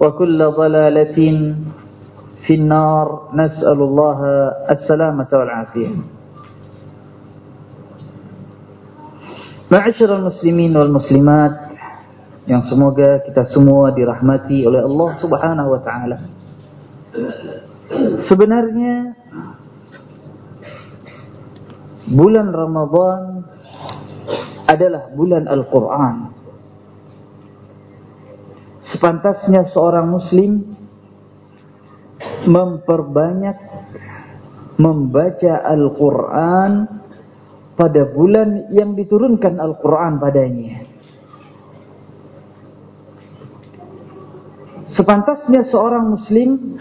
وكل ضلالة في النار نسأل الله السلامة والعافية Ma'asyiral muslimin wal muslimat yang semoga kita semua dirahmati oleh Allah Subhanahu wa taala. Sebenarnya bulan Ramadan adalah bulan Al-Qur'an. Sepantasnya seorang muslim memperbanyak membaca Al-Quran pada bulan yang diturunkan Al-Quran padanya. Sepantasnya seorang muslim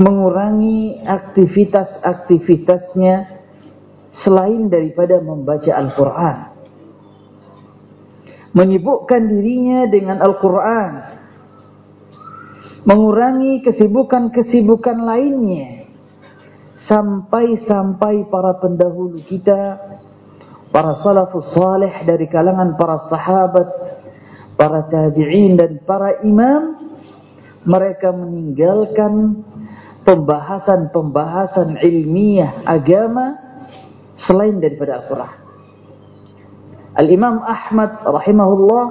mengurangi aktivitas-aktivitasnya selain daripada membaca Al-Quran. Menyibukkan dirinya dengan Al-Quran mengurangi kesibukan-kesibukan lainnya. Sampai-sampai para pendahulu kita para salafus salih dari kalangan para sahabat para tabi'in dan para imam mereka meninggalkan pembahasan-pembahasan ilmiah agama selain daripada Al-Quran. Al-Imam Ahmad rahimahullah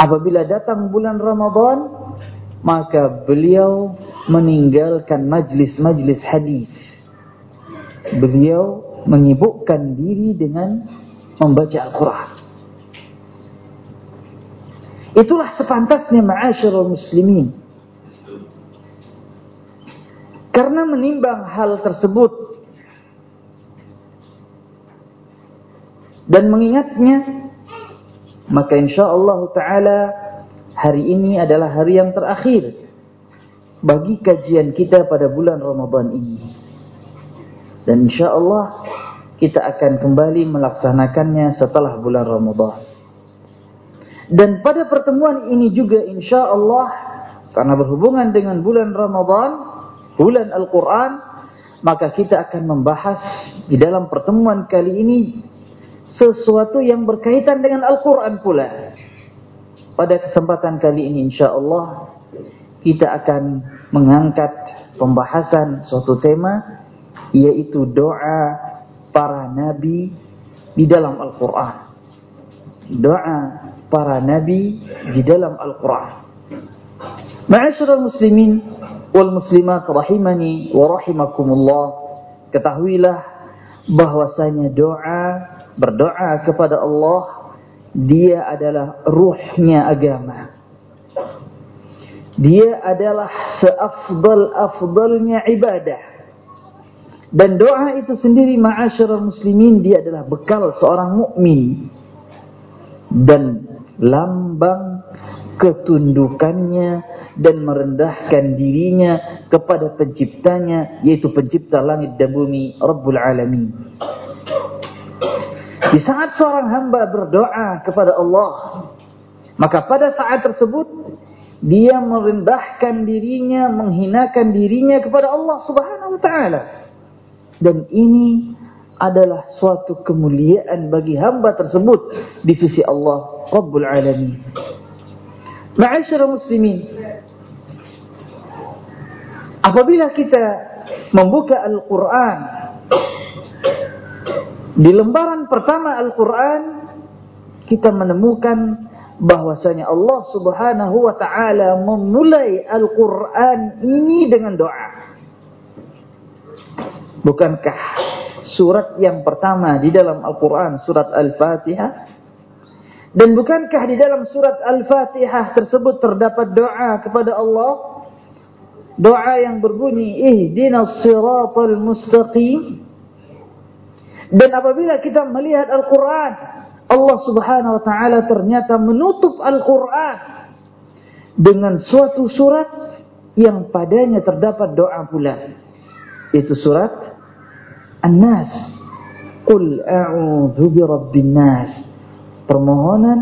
apabila datang bulan Ramadan maka beliau meninggalkan majlis-majlis hadis. Beliau menyibukkan diri dengan membaca Al-Quran. Itulah sepantasnya ma'asyarul muslimin. Karena menimbang hal tersebut dan mengingatnya, maka insyaAllah ta'ala hari ini adalah hari yang terakhir bagi kajian kita pada bulan Ramadan ini. Dan insyaAllah kita akan kembali melaksanakannya setelah bulan Ramadan. Dan pada pertemuan ini juga insyaAllah karena berhubungan dengan bulan Ramadan, bulan Al-Quran, maka kita akan membahas di dalam pertemuan kali ini sesuatu yang berkaitan dengan Al-Quran pula. Pada kesempatan kali ini insyaAllah kita akan mengangkat pembahasan suatu tema yaitu doa para nabi di dalam Al-Quran. Doa para nabi di dalam Al-Quran. Ma'asyiral muslimin wal muslimat rahimani wa rahimakumullah. Ketahuilah bahwasanya doa berdoa kepada Allah dia adalah ruhnya agama. Dia adalah seafdal-afdalnya ibadah. Dan doa itu sendiri ma'asyiral muslimin dia adalah bekal seorang mukmin dan lambang ketundukannya dan merendahkan dirinya kepada penciptanya yaitu pencipta langit dan bumi Rabbul Alamin. Di saat seorang hamba berdoa kepada Allah maka pada saat tersebut dia merendahkan dirinya, menghinakan dirinya kepada Allah Subhanahu wa taala. Dan ini adalah suatu kemuliaan bagi hamba tersebut di sisi Allah Rabbul Alamin. Ma'asyara muslimin. Apabila kita membuka Al-Quran. Di lembaran pertama Al-Quran. Kita menemukan bahwasanya Allah subhanahu wa ta'ala memulai Al-Quran ini dengan doa. Bukankah surat yang pertama di dalam Al-Quran surat Al-Fatihah? Dan bukankah di dalam surat Al-Fatihah tersebut terdapat doa kepada Allah? Doa yang berbunyi, Ihdinas siratal mustaqim. Dan apabila kita melihat Al-Quran, Allah subhanahu wa ta'ala ternyata menutup Al-Quran dengan suatu surat yang padanya terdapat doa pula. Itu surat An-Nas. Qul a'udzu birabbin nas. Permohonan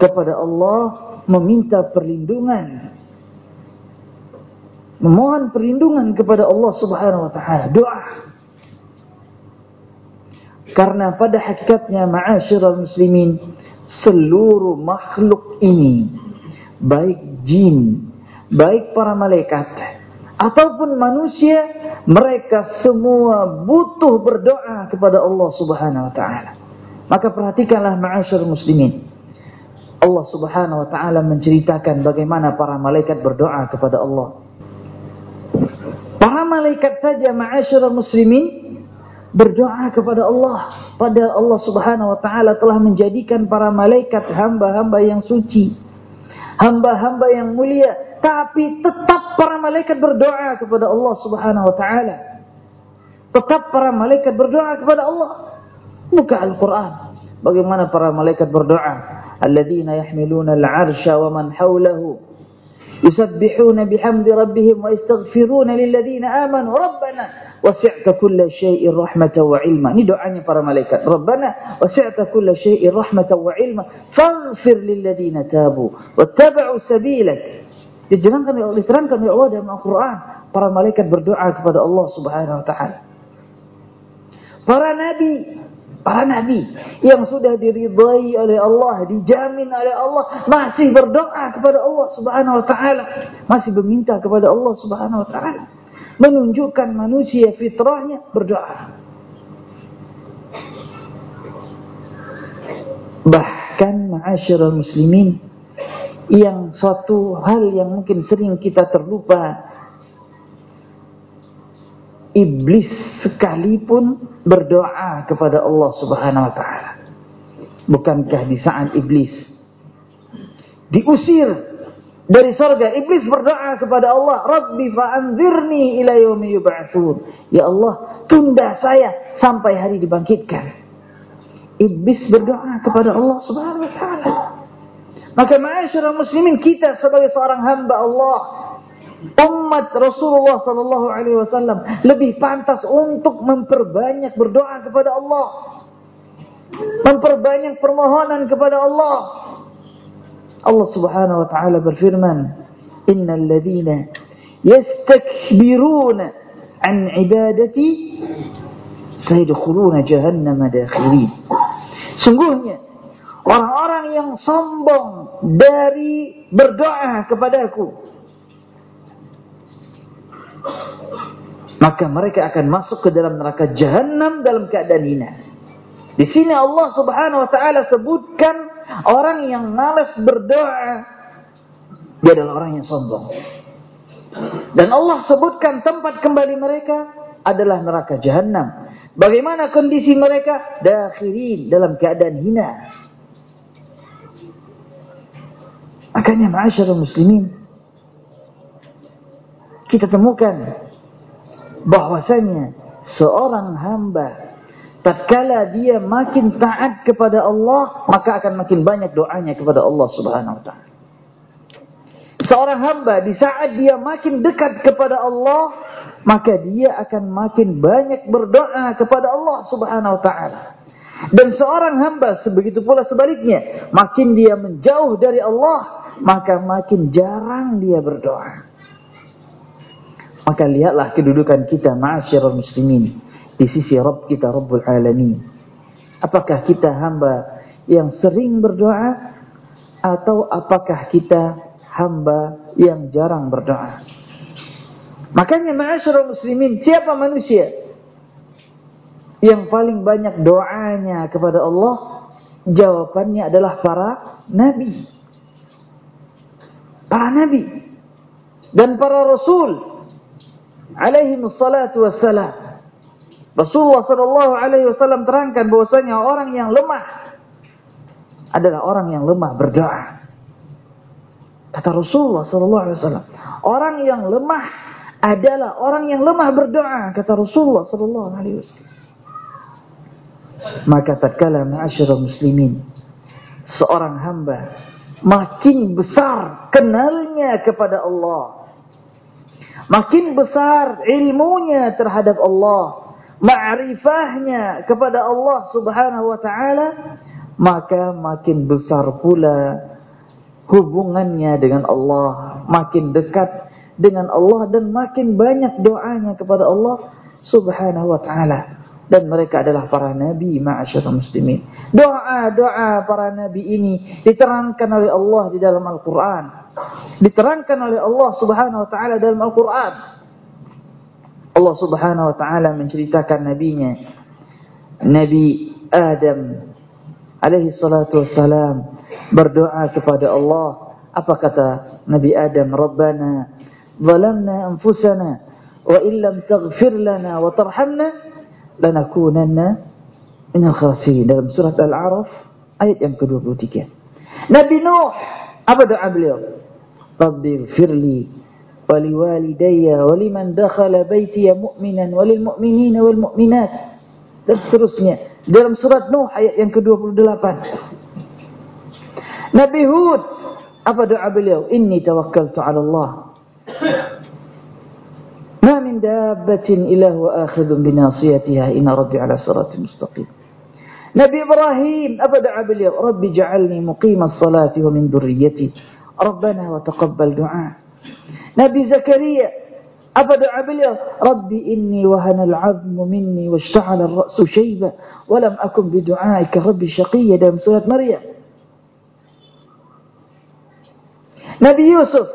kepada Allah meminta perlindungan. Memohon perlindungan kepada Allah Subhanahu wa taala. Doa. Karena pada hakikatnya ma'asyiral muslimin seluruh makhluk ini baik jin, baik para malaikat ataupun manusia mereka semua butuh berdoa kepada Allah Subhanahu wa taala. Maka perhatikanlah ma'asyar muslimin. Allah Subhanahu wa taala menceritakan bagaimana para malaikat berdoa kepada Allah. Para malaikat saja ma'asyar muslimin berdoa kepada Allah. Padahal Allah Subhanahu wa taala telah menjadikan para malaikat hamba-hamba yang suci. Hamba-hamba yang mulia tapi tetap para malaikat berdoa kepada Allah Subhanahu wa taala. Tetap para malaikat berdoa kepada Allah. Buka Al-Qur'an. Bagaimana para malaikat berdoa? Alladzina yahmiluna al-'arsha wa man hawlahu bihamdi rabbihim wa yastaghfiruna lilladzina amanu rabbana wasi'ta kulla syai'in rahmatan wa ilma. Ini doanya para malaikat. Rabbana wasi'ta kulla syai'in rahmatan wa ilma faghfir lilladzina tabu wattaba'u sabilak Diterangkan oleh diterangkan oleh Allah dalam Al-Quran. Para malaikat berdoa kepada Allah subhanahu wa ta'ala. Para nabi. Para nabi yang sudah diridai oleh Allah. Dijamin oleh Allah. Masih berdoa kepada Allah subhanahu wa ta'ala. Masih meminta kepada Allah subhanahu wa ta'ala. Menunjukkan manusia fitrahnya berdoa. Bahkan ma'asyiral muslimin yang suatu hal yang mungkin sering kita terlupa iblis sekalipun berdoa kepada Allah Subhanahu wa taala bukankah di saat iblis diusir dari surga iblis berdoa kepada Allah rabbi fa'anzirni ila yaumi yub'atsun ya Allah tunda saya sampai hari dibangkitkan iblis berdoa kepada Allah Subhanahu wa taala Maka ma'asyara muslimin kita sebagai seorang hamba Allah umat Rasulullah sallallahu alaihi wasallam lebih pantas untuk memperbanyak berdoa kepada Allah. Memperbanyak permohonan kepada Allah. Allah Subhanahu wa taala berfirman, "Innal ladzina yastakbiruna an ibadati sayadkhuluna jahannam dakhirin." Sungguhnya Orang-orang yang sombong dari berdoa kepadaku. Maka mereka akan masuk ke dalam neraka jahanam dalam keadaan hina. Di sini Allah subhanahu wa ta'ala sebutkan orang yang malas berdoa, dia adalah orang yang sombong. Dan Allah sebutkan tempat kembali mereka adalah neraka jahanam. Bagaimana kondisi mereka? Dakhirin dalam keadaan hina. Makanya ma'asyarul muslimin kita temukan bahwasanya seorang hamba tatkala dia makin taat kepada Allah maka akan makin banyak doanya kepada Allah Subhanahu wa taala. Seorang hamba di saat dia makin dekat kepada Allah maka dia akan makin banyak berdoa kepada Allah Subhanahu wa taala. Dan seorang hamba sebegitu pula sebaliknya, makin dia menjauh dari Allah, maka makin jarang dia berdoa. Maka lihatlah kedudukan kita ma'asyiral muslimin di sisi Rabb kita Rabbul Alamin. Apakah kita hamba yang sering berdoa atau apakah kita hamba yang jarang berdoa? Makanya ma'asyiral muslimin, siapa manusia yang paling banyak doanya kepada Allah? Jawabannya adalah para nabi. Para nabi dan para rasul alaihi wassalam. Rasulullah sallallahu alaihi wasallam terangkan bahwasanya orang yang lemah adalah orang yang lemah berdoa. Kata Rasulullah sallallahu alaihi wasallam, orang yang lemah adalah orang yang lemah berdoa, kata Rasulullah sallallahu alaihi wasallam. Maka tatkala ma'asyiral muslimin, seorang hamba makin besar kenalnya kepada Allah, Makin besar ilmunya terhadap Allah, ma'rifahnya kepada Allah Subhanahu wa taala, maka makin besar pula hubungannya dengan Allah, makin dekat dengan Allah dan makin banyak doanya kepada Allah Subhanahu wa taala. Dan mereka adalah para nabi ma'asyarul muslimin. Doa-doa para nabi ini diterangkan oleh Allah di dalam Al-Qur'an diterangkan oleh Allah Subhanahu wa taala dalam Al-Qur'an. Allah Subhanahu wa taala menceritakan nabinya Nabi Adam alaihi salatu wassalam berdoa kepada Allah. Apa kata Nabi Adam? Rabbana zalamna anfusana wa illam taghfir lana wa tarhamna lanakunanna minal khasirin. Dalam surat Al-A'raf ayat yang ke-23 Nabi Nuh apa doa beliau? Rabbi firli ولوالدي ولمن دخل بيتي مؤمنا وللمؤمنين والمؤمنات. Dan seterusnya. Dalam surat Nuh ayat yang ke-28. Nabi Hud. Apa doa beliau? Inni tawakkaltu 'ala ما من دابة إلا هو آخذ بناصيتها إن ربي على صراط مستقيم نبي إبراهيم أبدا بليو ربي جعلني مقيم الصلاة ومن ذريتي ربنا وتقبل دعاء نبي زكريا أبا دعا ربي إني وهن العظم مني واشتعل الرأس شيبة ولم أكن بدعائك ربي شقية دم سورة مريم. نبي يوسف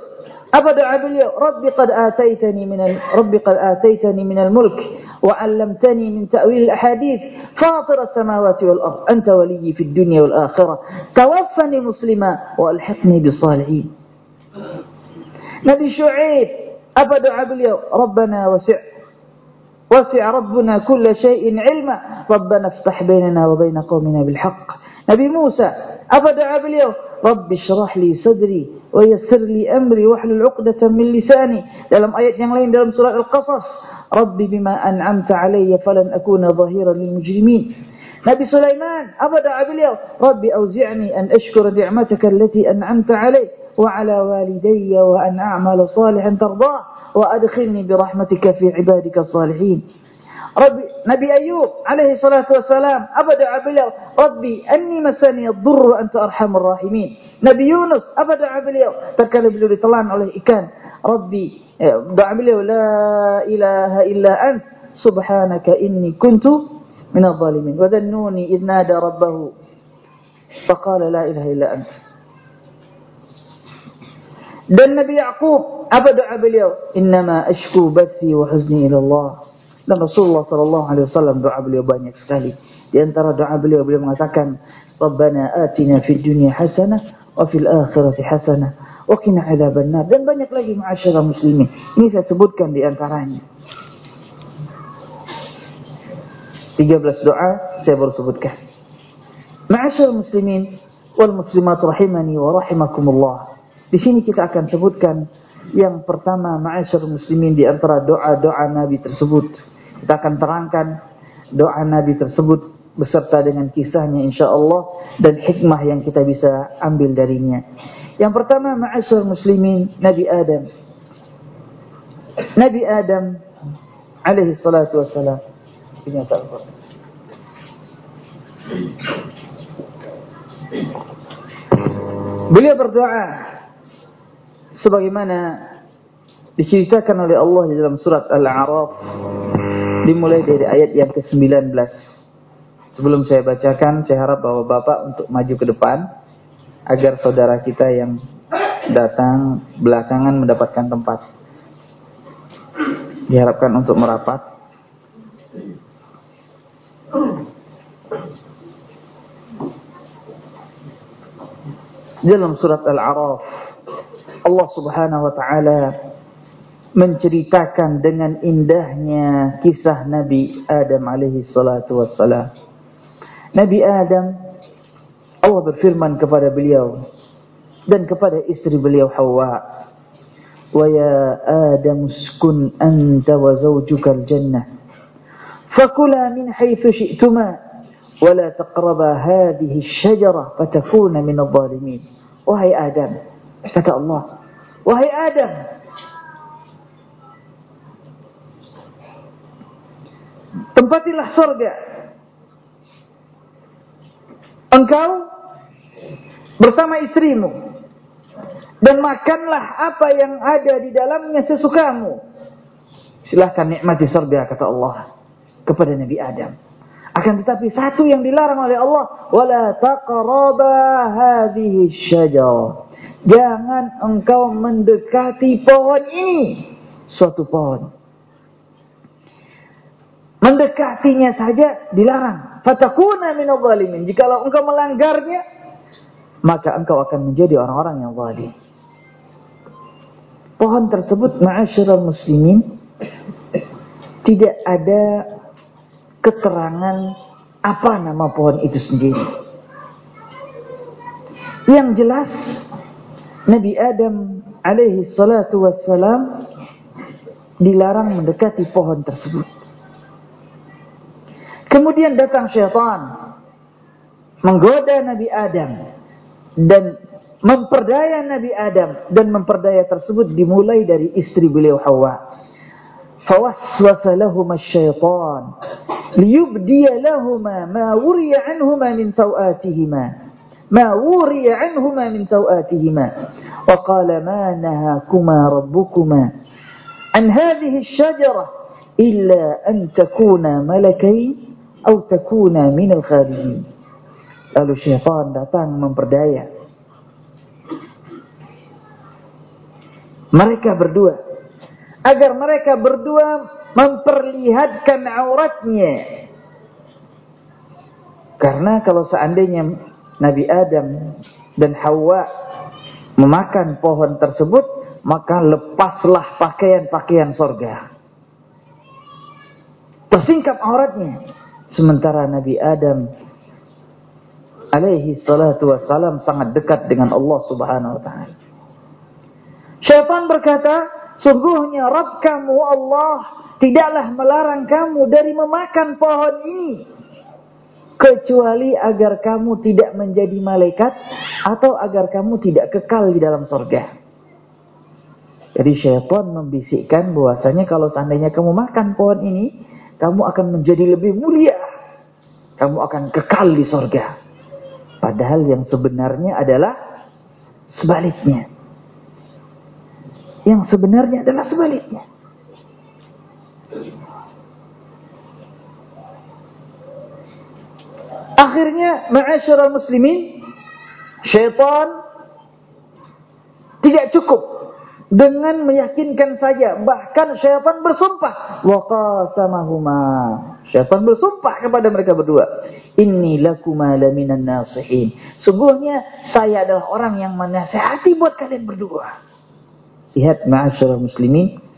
أبا دعا ربي قد آتيتني من ربي قد آتيتني من الملك وعلمتني من تأويل الأحاديث. فاطر السماوات والأرض أنت ولي في الدنيا والآخرة. توفني مسلما وألحقني بالصالحين. نبي شعيب أبدا عبليو ربنا وسع وسع ربنا كل شيء علما ربنا افتح بيننا وبين قومنا بالحق نبي موسى أبدا عبليو رب اشرح لي صدري ويسر لي أمري واحلل عقدة من لساني dalam ayat yang lain dalam surat Al-Qasas ربي بما أنعمت علي فلن أكون ظهيرا للمجرمين نبي سليمان أبدا بليه ربي أوزعني أن أشكر نعمتك التي أنعمت علي وعلى والدي وأن أعمل صالحا ترضاه وأدخلني برحمتك في عبادك الصالحين ربي نبي أيوب عليه الصلاة والسلام أبدا بليه ربي أني مسني الضر وأنت أرحم الراحمين نبي يونس أبدا بليه تكلم بليه طلعنا عليه إكان ربي doa beliau la ilaha illa ant subhanaka inni kuntu min adh-dhalimin wa dhannuni idh nada rabbahu faqala la ilaha illa ant dan Nabi Yaqub apa doa beliau innama ashku bathi wa huzni ila Allah Dan Rasulullah sallallahu alaihi wasallam doa beliau banyak sekali. Di antara doa beliau beliau mengatakan, "Rabbana atina fid dunya hasanah wa fil akhirati hasanah wa qina adzabannar." Dan banyak lagi ma'asyiral muslimin. Ini saya sebutkan di antaranya. 13 doa saya baru sebutkan. Ma'asyiral muslimin wal muslimat rahimani wa rahimakumullah. Di sini kita akan sebutkan yang pertama ma'asyiral muslimin di antara doa-doa Nabi tersebut. Kita akan terangkan doa Nabi tersebut beserta dengan kisahnya insyaAllah dan hikmah yang kita bisa ambil darinya. Yang pertama ma'asyur muslimin Nabi Adam. Nabi Adam alaihi salatu wassalam. Ini Beliau berdoa sebagaimana diceritakan oleh Allah di dalam surat Al-A'raf dimulai dari ayat yang ke-19. Sebelum saya bacakan, saya harap bahwa Bapak untuk maju ke depan agar saudara kita yang datang belakangan mendapatkan tempat. Diharapkan untuk merapat. Dalam surat Al-A'raf Allah Subhanahu wa taala menceritakan dengan indahnya kisah Nabi Adam alaihi salatu wassalam. Nabi Adam Allah berfirman kepada beliau dan kepada istri beliau Hawa, "Wa ya Adam uskun anta wa zawjuka al-jannah. Fakula min haythu syi'tuma wa la taqraba hadhihi asy-syajarah fatakuna min adh-dhalimin." Wahai Adam, kata Allah, "Wahai Adam, Tempatilah surga. Engkau bersama istrimu dan makanlah apa yang ada di dalamnya sesukamu. Silahkan nikmati surga kata Allah kepada Nabi Adam. Akan tetapi satu yang dilarang oleh Allah, wala taqraba hadhihi syajarah. Jangan engkau mendekati pohon ini. Suatu pohon Mendekatinya saja dilarang. Fatakuna minal zalimin. Jikalau engkau melanggarnya, maka engkau akan menjadi orang-orang yang zalim. Pohon tersebut, ma'asyiral muslimin, tidak ada keterangan apa nama pohon itu sendiri. Yang jelas, Nabi Adam alaihi salatu wassalam dilarang mendekati pohon tersebut. Kemudian datang syaitan menggoda Nabi Adam dan memperdaya Nabi Adam dan memperdaya tersebut dimulai dari istri beliau Hawa. Fawaswasa lahum ليبدي لهما ما وري عنهما من سوآتهما. ما وري عنهما من سوآتهما. وقال ما نهاكما ربكما عن هذه الشجرة إلا أن تكونا ملكي أو تكونا من الخارجين lalu syaitan من memperdaya. Mereka berdua. أجر mereka berdua memperlihatkan auratnya. Karena kalau seandainya Nabi Adam dan Hawa memakan pohon tersebut, maka lepaslah pakaian-pakaian sorga. Tersingkap auratnya. Sementara Nabi Adam alaihi salatu wassalam sangat dekat dengan Allah subhanahu wa ta'ala. Syaitan berkata, sungguhnya Rabb kamu Allah tidaklah melarang kamu dari memakan pohon ini. Kecuali agar kamu tidak menjadi malaikat atau agar kamu tidak kekal di dalam surga. Jadi syaitan membisikkan bahwasanya kalau seandainya kamu makan pohon ini, kamu akan menjadi lebih mulia. Kamu akan kekal di sorga. Padahal yang sebenarnya adalah sebaliknya. Yang sebenarnya adalah sebaliknya. Akhirnya, ma'asyarul muslimin, syaitan tidak cukup dengan meyakinkan saja. Bahkan syaitan bersumpah. Wa qasamahuma. Syaitan bersumpah kepada mereka berdua. Inni lakuma laminan nasihin. Sungguhnya saya adalah orang yang menasihati buat kalian berdua. Lihat ma'asyiral muslimin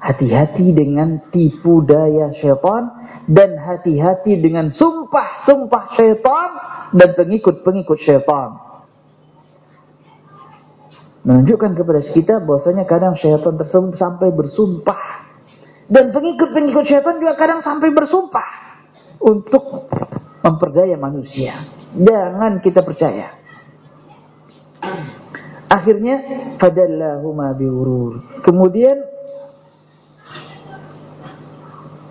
hati-hati dengan tipu daya syaitan dan hati-hati dengan sumpah-sumpah syaitan dan pengikut-pengikut syaitan menunjukkan kepada kita bahwasanya kadang syaitan tersebut sampai bersumpah dan pengikut-pengikut syaitan juga kadang sampai bersumpah untuk memperdaya manusia. Jangan kita percaya. Akhirnya fadallahuma biwurur. Kemudian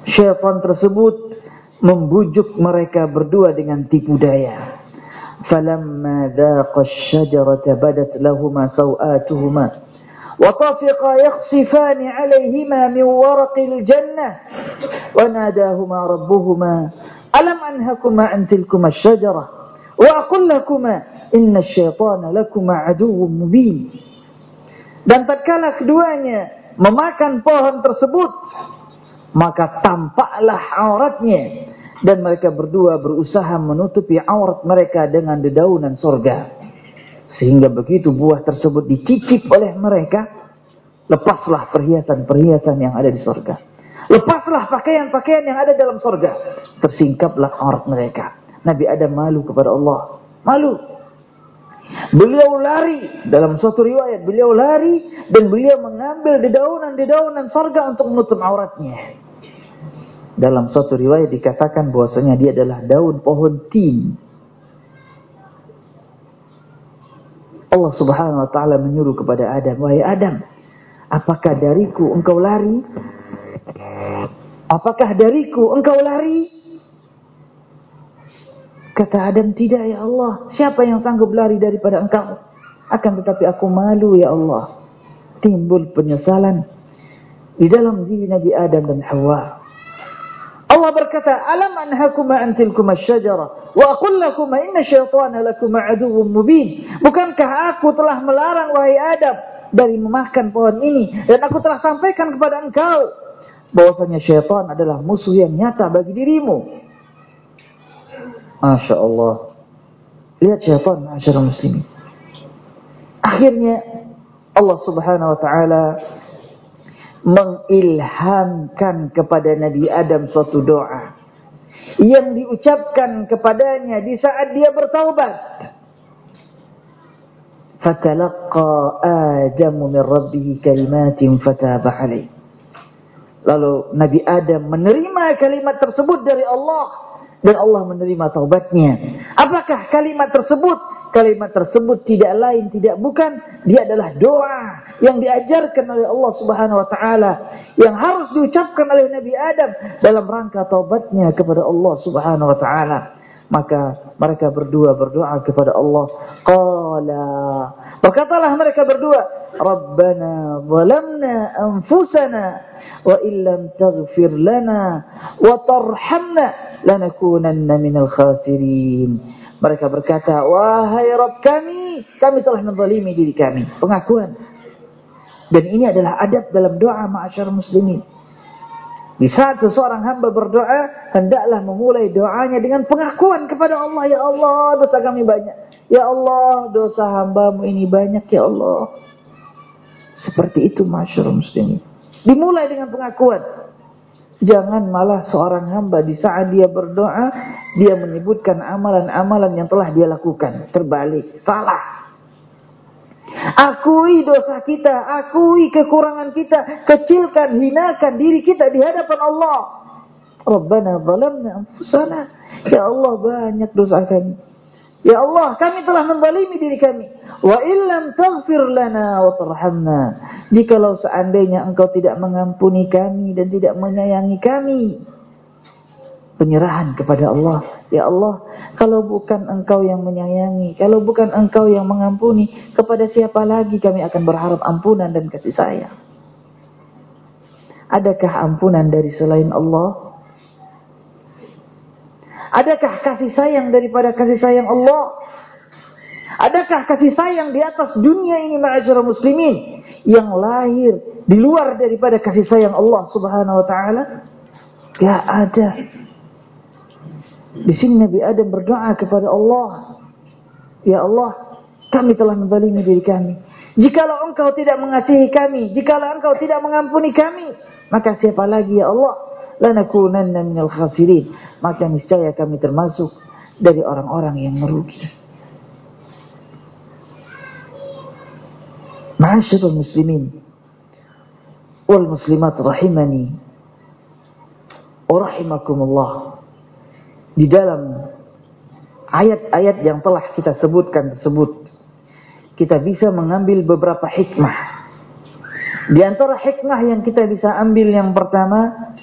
syaitan tersebut membujuk mereka berdua dengan tipu daya. فلما ذاق الشجرة بدت لهما سوآتهما وطفقا يخصفان عليهما من ورق الجنة وناداهما ربهما ألم أنهكما عن تلكما الشجرة وأقول لكما إن الشيطان لكما عدو مبين dan tatkala keduanya memakan pohon tersebut maka tampaklah auratnya dan mereka berdua berusaha menutupi aurat mereka dengan dedaunan sorga. Sehingga begitu buah tersebut dicicip oleh mereka, lepaslah perhiasan-perhiasan yang ada di sorga. Lepaslah pakaian-pakaian yang ada dalam sorga. Tersingkaplah aurat mereka. Nabi Adam malu kepada Allah. Malu. Beliau lari dalam suatu riwayat beliau lari dan beliau mengambil dedaunan-dedaunan sorga untuk menutup auratnya. Dalam suatu riwayat dikatakan bahwasanya dia adalah daun pohon tin. Allah Subhanahu wa taala menyuruh kepada Adam, "Wahai Adam, apakah dariku engkau lari? Apakah dariku engkau lari?" Kata Adam, "Tidak ya Allah. Siapa yang sanggup lari daripada engkau? Akan tetapi aku malu ya Allah." Timbul penyesalan di dalam diri Nabi Adam dan Hawa. Allah berkata, "Alam anhakuma an tilkuma syajara wa aqul lakuma inna syaitana lakuma aduwwum mubin." Bukankah aku telah melarang wahai Adam dari memakan pohon ini dan aku telah sampaikan kepada engkau bahwasanya syaitan adalah musuh yang nyata bagi dirimu. Masya Allah. Lihat syaitan, masyarakat muslimin. Akhirnya Allah subhanahu wa ta'ala mengilhamkan kepada Nabi Adam suatu doa yang diucapkan kepadanya di saat dia bertaubat. Fatalaqqa Adamu min rabbih kalimatin fataba. Lalu Nabi Adam menerima kalimat tersebut dari Allah dan Allah menerima taubatnya. Apakah kalimat tersebut? Kalimat tersebut tidak lain, tidak bukan. Dia adalah doa yang diajarkan oleh Allah subhanahu wa ta'ala. Yang harus diucapkan oleh Nabi Adam dalam rangka taubatnya kepada Allah subhanahu wa ta'ala. Maka mereka berdua berdoa kepada Allah. Qala. Berkatalah mereka berdua. Rabbana zalamna anfusana. Wa illam taghfir lana. Wa tarhamna. Lanakunanna minal khasirin. Mereka berkata, wahai Rabb kami, kami telah menzalimi diri kami. Pengakuan. Dan ini adalah adab dalam doa ma'asyar muslimin. Di saat seseorang hamba berdoa, hendaklah memulai doanya dengan pengakuan kepada Allah. Ya Allah, dosa kami banyak. Ya Allah, dosa hambamu ini banyak. Ya Allah. Seperti itu ma'asyar muslimin. Dimulai dengan pengakuan. Jangan malah seorang hamba di saat dia berdoa, dia menyebutkan amalan-amalan yang telah dia lakukan. Terbalik, salah. Akui dosa kita, akui kekurangan kita, kecilkan, hinakan diri kita di hadapan Allah. Rabbana zalamna anfusana. Ya Allah banyak dosa kami. Ya Allah, kami telah menzalimi diri kami. Wa illam taghfir lana wa tarhamna. Jikalau seandainya engkau tidak mengampuni kami dan tidak menyayangi kami. Penyerahan kepada Allah. Ya Allah, kalau bukan engkau yang menyayangi, kalau bukan engkau yang mengampuni, kepada siapa lagi kami akan berharap ampunan dan kasih sayang? Adakah ampunan dari selain Allah? Adakah kasih sayang daripada kasih sayang Allah? Adakah kasih sayang di atas dunia ini ma'asyara muslimin yang lahir di luar daripada kasih sayang Allah Subhanahu wa taala? Gak ada. Di sini Nabi Adam berdoa kepada Allah. Ya Allah, kami telah menzalimi diri kami. Jikalau engkau tidak mengasihi kami, jikalau engkau tidak mengampuni kami, maka siapa lagi ya Allah? Lanakunanna minal khasirin. Maka niscaya kami termasuk dari orang-orang yang merugi. Ma'asyarul muslimin wal muslimat rahimani wa. Di dalam ayat-ayat yang telah kita sebutkan tersebut kita bisa mengambil beberapa hikmah. Di antara hikmah yang kita bisa ambil yang pertama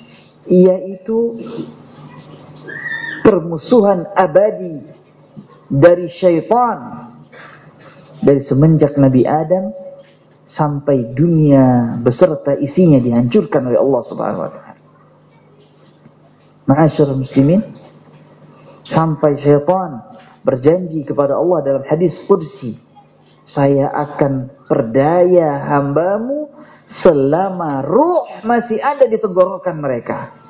yaitu permusuhan abadi dari syaitan dari semenjak Nabi Adam sampai dunia beserta isinya dihancurkan oleh Allah Subhanahu wa taala. Ma'asyar muslimin sampai syaitan berjanji kepada Allah dalam hadis kursi saya akan perdaya hambamu selama ruh masih ada di tenggorokan mereka.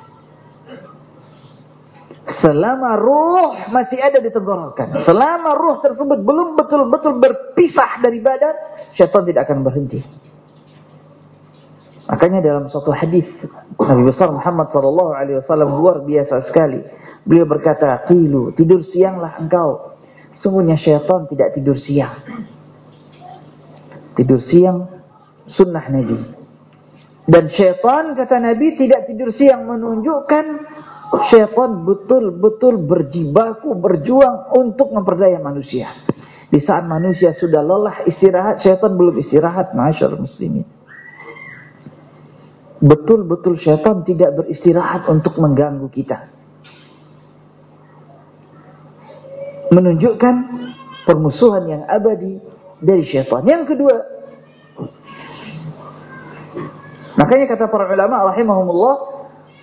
Selama ruh masih ada di tenggorokan. Selama ruh tersebut belum betul-betul berpisah dari badan, syaitan tidak akan berhenti. Makanya dalam suatu hadis Nabi besar Muhammad sallallahu alaihi wasallam luar biasa sekali. Beliau berkata, "Qilu, tidur sianglah engkau." Sungguhnya syaitan tidak tidur siang. Tidur siang sunnah Nabi. Dan syaitan kata Nabi tidak tidur siang menunjukkan syaitan betul-betul berjibaku, berjuang untuk memperdaya manusia. Di saat manusia sudah lelah istirahat, syaitan belum istirahat, masyarakat muslimin. Betul-betul syaitan tidak beristirahat untuk mengganggu kita. Menunjukkan permusuhan yang abadi dari syaitan. Yang kedua, makanya kata para ulama rahimahumullah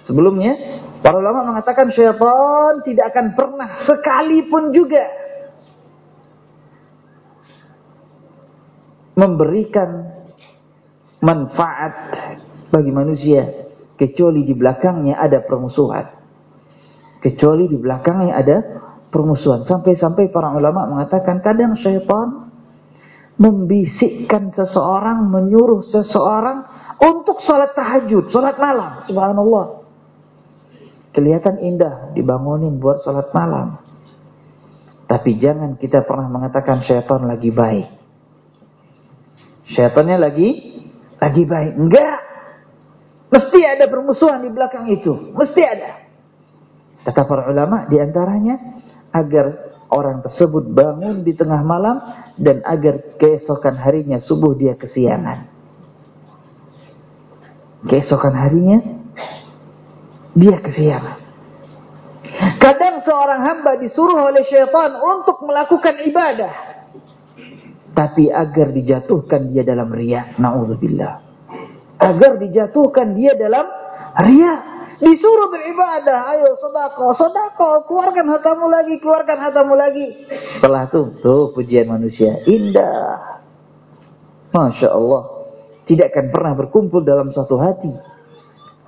sebelumnya Para ulama mengatakan syaitan tidak akan pernah sekalipun juga memberikan manfaat bagi manusia kecuali di belakangnya ada permusuhan. Kecuali di belakangnya ada permusuhan. Sampai-sampai para ulama mengatakan kadang syaitan membisikkan seseorang, menyuruh seseorang untuk salat tahajud, salat malam. Subhanallah. Kelihatan indah dibangunin buat sholat malam. Tapi jangan kita pernah mengatakan syaitan lagi baik. Syaitannya lagi lagi baik. Enggak. Mesti ada permusuhan di belakang itu. Mesti ada. Kata para ulama di antaranya agar orang tersebut bangun di tengah malam dan agar keesokan harinya subuh dia kesiangan. Keesokan harinya dia kesiangan. Kadang seorang hamba disuruh oleh syaitan untuk melakukan ibadah. Tapi agar dijatuhkan dia dalam riak. Na'udzubillah. Agar dijatuhkan dia dalam riak. Disuruh beribadah. Ayo sodako, sodako. Keluarkan hatamu lagi, keluarkan hatamu lagi. Setelah itu, tuh pujian manusia. Indah. Masya Allah. Tidak akan pernah berkumpul dalam satu hati.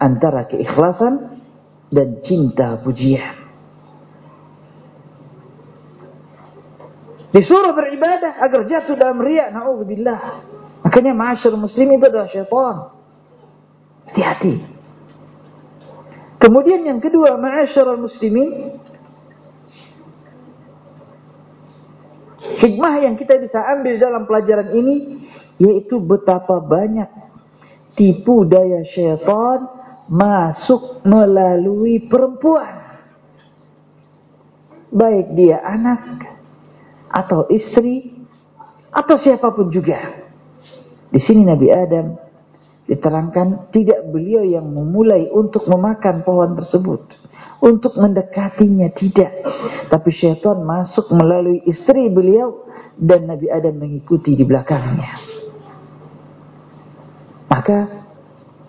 Antara keikhlasan dan cinta pujian. Disuruh beribadah agar jatuh dalam riak. Na'udzubillah. Makanya masyar muslim itu adalah syaitan. Hati-hati. Kemudian yang kedua, masyar muslimin. Hikmah yang kita bisa ambil dalam pelajaran ini. Yaitu betapa banyak tipu daya syaitan masuk melalui perempuan. Baik dia anak atau istri atau siapa pun juga. Di sini Nabi Adam diterangkan tidak beliau yang memulai untuk memakan pohon tersebut. Untuk mendekatinya tidak. Tapi syaitan masuk melalui istri beliau dan Nabi Adam mengikuti di belakangnya. Maka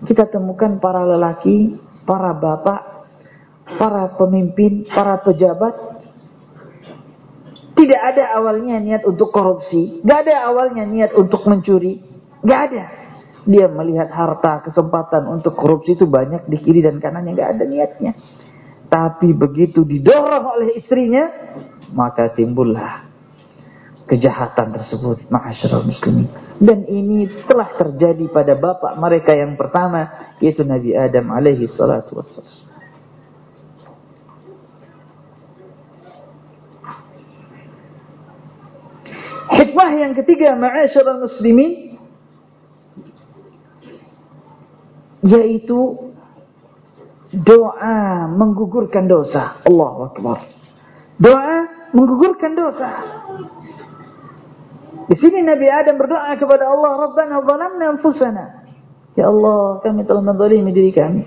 kita temukan para lelaki, para bapak, para pemimpin, para pejabat Tidak ada awalnya niat untuk korupsi. Gak ada awalnya niat untuk mencuri. Gak ada. Dia melihat harta, kesempatan untuk korupsi itu banyak di kiri dan kanannya. Gak ada niatnya. Tapi begitu didorong oleh istrinya, maka timbullah kejahatan tersebut. Ma'asyarul muslimin. Dan ini telah terjadi pada bapak mereka yang pertama, yaitu Nabi Adam alaihi salatu wassalam. Hikmah yang ketiga ma'asyiral muslimin yaitu doa menggugurkan dosa. Allahu akbar. Doa menggugurkan dosa. Di sini Nabi Adam berdoa kepada Allah, "Rabbana zalamna anfusana." Ya Allah, kami telah menzalimi diri kami.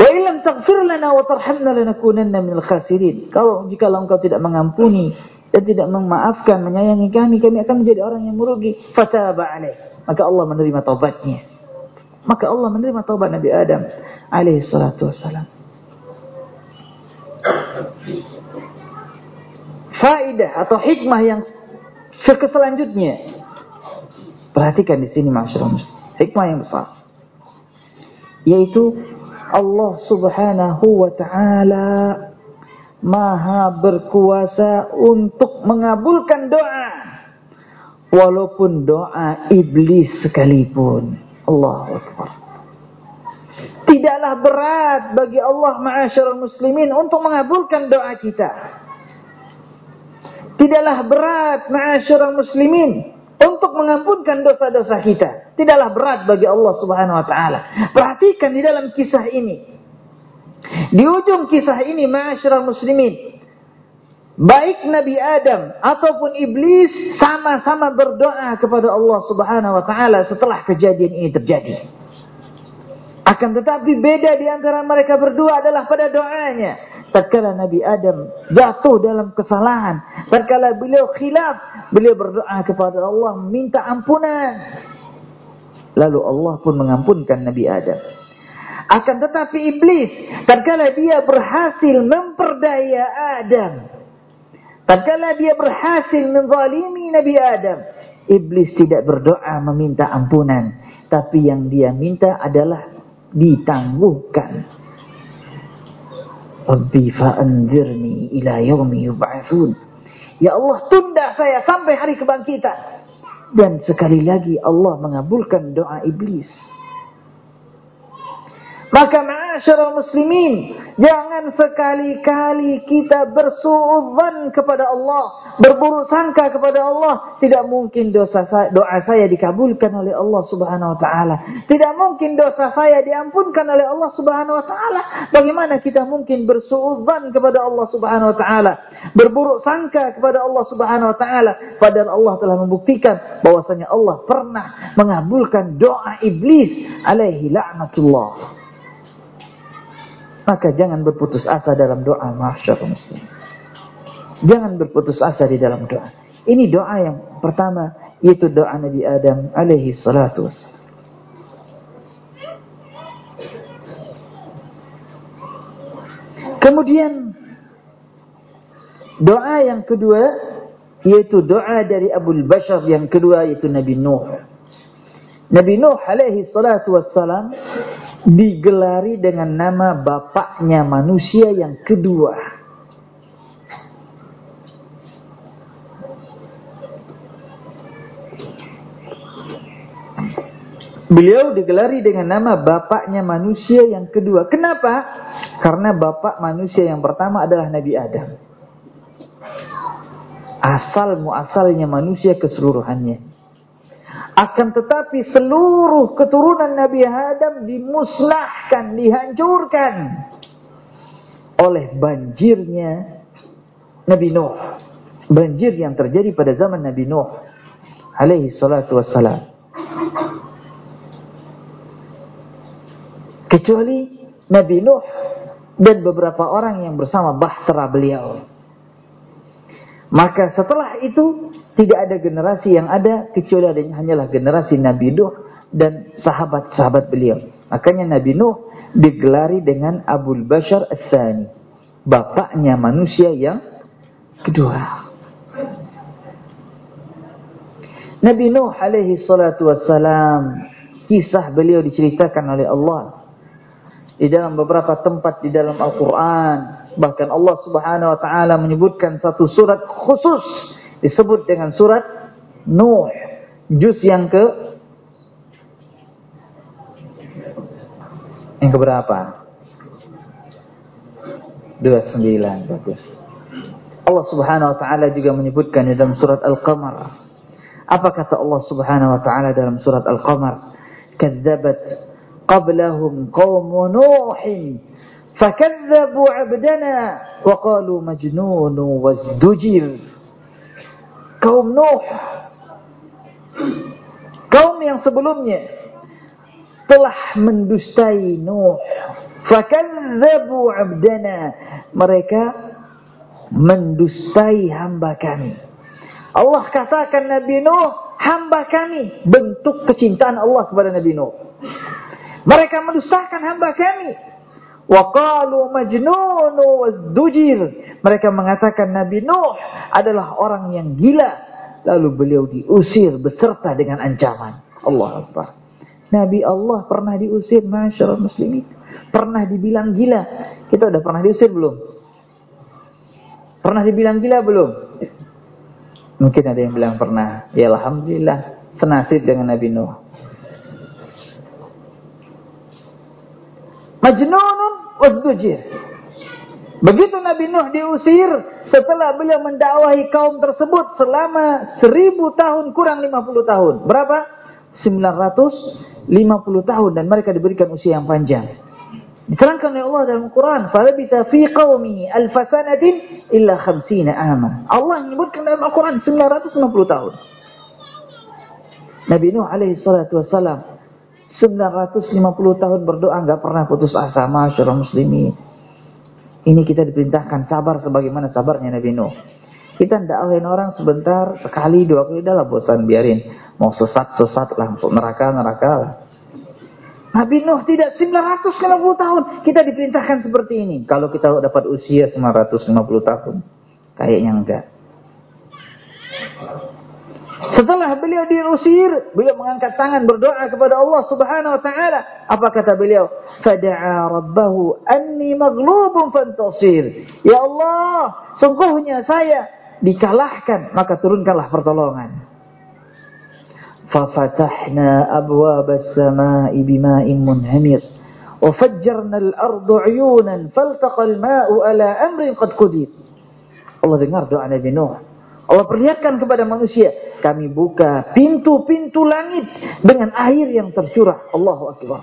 Wa illam taghfir lana wa tarhamna lanakunanna minal khasirin. Kalau jika engkau tidak mengampuni dan tidak memaafkan, menyayangi kami, kami akan menjadi orang yang merugi. Fataba alaih. Maka Allah menerima taubatnya. Maka Allah menerima taubat Nabi Adam alaihi salatu wassalam. Faidah atau hikmah yang selanjutnya. Perhatikan di sini masyarakat Hikmah yang besar. Yaitu Allah subhanahu wa ta'ala maha berkuasa untuk mengabulkan doa. Walaupun doa iblis sekalipun. Allah Akbar. Tidaklah berat bagi Allah ma'asyarul muslimin untuk mengabulkan doa kita. Tidaklah berat ma'asyarul muslimin untuk mengampunkan dosa-dosa kita. Tidaklah berat bagi Allah Subhanahu wa taala. Perhatikan di dalam kisah ini. Di ujung kisah ini ma'asyiral muslimin, baik Nabi Adam ataupun iblis sama-sama berdoa kepada Allah Subhanahu wa taala setelah kejadian ini terjadi. Akan tetapi beda di antara mereka berdua adalah pada doanya tatkala Nabi Adam jatuh dalam kesalahan, tatkala beliau khilaf, beliau berdoa kepada Allah minta ampunan. Lalu Allah pun mengampunkan Nabi Adam. Akan tetapi iblis, tatkala dia berhasil memperdaya Adam, tatkala dia berhasil menzalimi Nabi Adam, iblis tidak berdoa meminta ampunan, tapi yang dia minta adalah ditangguhkan Rabbi fa'anzirni ila. Ya Allah, tunda saya sampai hari kebangkitan. Dan sekali lagi Allah mengabulkan doa iblis. Maka ma'asyara muslimin, jangan sekali-kali kita bersuudzan kepada Allah, berburuk sangka kepada Allah. Tidak mungkin dosa saya, doa saya dikabulkan oleh Allah Subhanahu wa taala. Tidak mungkin dosa saya diampunkan oleh Allah Subhanahu wa taala. Bagaimana kita mungkin bersuudzan kepada Allah Subhanahu wa taala, berburuk sangka kepada Allah Subhanahu wa taala padahal Allah telah membuktikan bahwasanya Allah pernah mengabulkan doa iblis alaihi la'natullah. Maka jangan berputus asa dalam doa masyarakat muslim. Jangan berputus asa di dalam doa. Ini doa yang pertama yaitu doa Nabi Adam alaihi salatu. Kemudian doa yang kedua yaitu doa dari Abu Bashar yang kedua yaitu Nabi Nuh. Nabi Nuh alaihi salatu wassalam digelari dengan nama bapaknya manusia yang kedua. Beliau digelari dengan nama bapaknya manusia yang kedua. Kenapa? Karena bapak manusia yang pertama adalah Nabi Adam. Asal muasalnya manusia keseluruhannya. Akan tetapi seluruh keturunan Nabi Adam dimusnahkan, dihancurkan oleh banjirnya Nabi Nuh. Banjir yang terjadi pada zaman Nabi Nuh alaihi salatu wassalam. Kecuali Nabi Nuh dan beberapa orang yang bersama bahtera beliau. Maka setelah itu tidak ada generasi yang ada kecuali adanya hanyalah generasi Nabi Nuh dan sahabat-sahabat beliau. Makanya Nabi Nuh digelari dengan Abul Bashar As-Sani. Bapaknya manusia yang kedua. Nabi Nuh alaihi salatu wassalam kisah beliau diceritakan oleh Allah di dalam beberapa tempat di dalam Al-Qur'an bahkan Allah Subhanahu wa taala menyebutkan satu surat khusus disebut dengan surat Nuh juz yang ke yang keberapa 29 bagus Allah Subhanahu wa taala juga menyebutkan di dalam surat Al-Qamar Apa kata Allah Subhanahu wa taala dalam surat Al-Qamar? Kadzabat qablahum qaum Nuh fakadzabu 'abdana wa qalu majnun wazdujir. Kaum Nuh kaum yang sebelumnya telah mendustai Nuh. Fakadzabu 'abdana mereka mendustai hamba kami. Allah katakan Nabi Nuh, hamba kami. Bentuk kecintaan Allah kepada Nabi Nuh. Mereka mendustakan hamba kami. Wa qalu majnunu wazdujir. Mereka mengatakan Nabi Nuh adalah orang yang gila. Lalu beliau diusir beserta dengan ancaman. Allah Akbar. Nabi Allah pernah diusir, masyarakat muslimin. Pernah dibilang gila. Kita udah pernah diusir belum? Pernah dibilang gila belum? Mungkin ada yang bilang pernah. Ya Alhamdulillah. Senasib dengan Nabi Nuh. Majnunun wasdujir. Begitu Nabi Nuh diusir. Setelah beliau mendakwahi kaum tersebut. Selama seribu tahun kurang lima puluh tahun. Berapa? Sembilan ratus lima puluh tahun. Dan mereka diberikan usia yang panjang. Diterangkan oleh Allah dalam Quran, "Falabitha fi qaumi alf sanatin illa 50 ama." Allah menyebutkan dalam Al-Quran 950 tahun. Nabi Nuh alaihi salatu wasalam 950 tahun berdoa enggak pernah putus asa, masyarakat muslimin. Ini kita diperintahkan sabar sebagaimana sabarnya Nabi Nuh. Kita dakwahin orang sebentar, sekali, dua kali, dah bosan biarin. Mau sesat, sesat lah, neraka, neraka lah. Nabi Nuh tidak 950 tahun. Kita diperintahkan seperti ini. Kalau kita dapat usia 950 tahun. Kayaknya enggak. Setelah beliau diusir, beliau mengangkat tangan berdoa kepada Allah Subhanahu wa taala. Apa kata beliau? Fada'a rabbahu anni maghlubun fantasir. Ya Allah, sungguhnya saya dikalahkan, maka turunkanlah pertolongan. ففتحنا أبواب السماء بماء منهمر وفجرنا الأرض عيونا فالتقى الماء على أمر قد قدر Allah dengar doa Nabi Nuh. Allah perlihatkan kepada manusia, kami buka pintu-pintu langit dengan air yang tercurah. Allahu Akbar.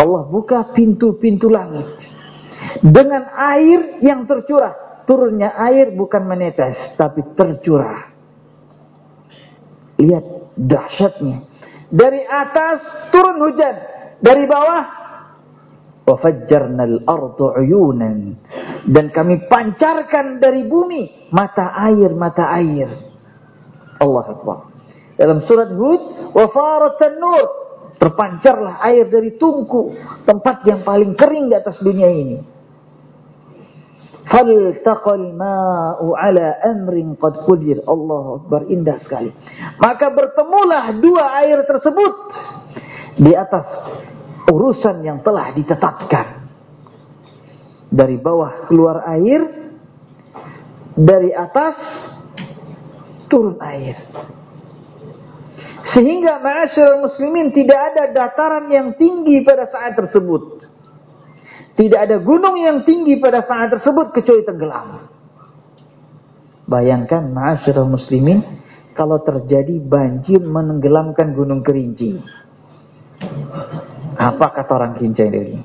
Allah buka pintu-pintu langit dengan air yang tercurah. Turunnya air bukan menetes, tapi tercurah. Lihat dahsyatnya. Dari atas turun hujan, dari bawah wafajjarnal ardu uyunan dan kami pancarkan dari bumi mata air mata air. Allah Akbar. Dalam surat Hud, wafaratan nur terpancarlah air dari tungku, tempat yang paling kering di atas dunia ini. Faltaqal ma'u ala amrin qad qudir. Allah Akbar indah sekali. Maka bertemulah dua air tersebut di atas urusan yang telah ditetapkan. Dari bawah keluar air, dari atas turun air. Sehingga ma'asyar muslimin tidak ada dataran yang tinggi pada saat tersebut. Tidak ada gunung yang tinggi pada saat tersebut kecuali tenggelam. Bayangkan ma'asyarah muslimin kalau terjadi banjir menenggelamkan gunung kerinci. Apa kata orang kincai ini?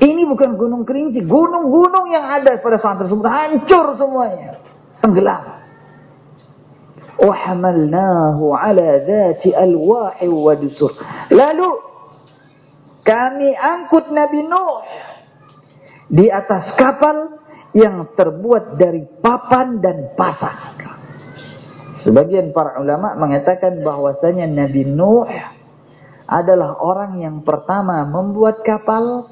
Ini bukan gunung kerinci, gunung-gunung yang ada pada saat tersebut hancur semuanya, tenggelam. وحملناه على ذات ألواح ودسر lalu kami angkut Nabi Nuh di atas kapal yang terbuat dari papan dan pasak. Sebagian para ulama mengatakan bahwasanya Nabi Nuh adalah orang yang pertama membuat kapal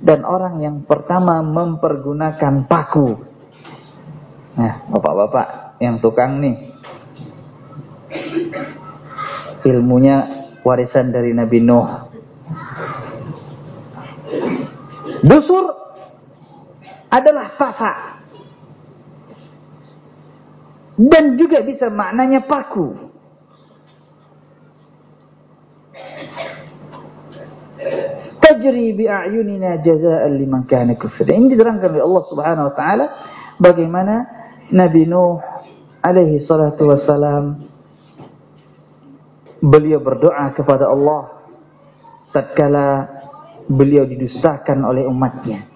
dan orang yang pertama mempergunakan paku. Nah, bapak-bapak yang tukang nih. Ilmunya warisan dari Nabi Nuh. Busur adalah fasa dan juga bisa maknanya paku. Tajri bi'ayunina jaza'an liman kana kufir. Ini diterangkan oleh Allah Subhanahu wa taala bagaimana Nabi Nuh alaihi salatu wassalam beliau berdoa kepada Allah tatkala beliau didustakan oleh umatnya.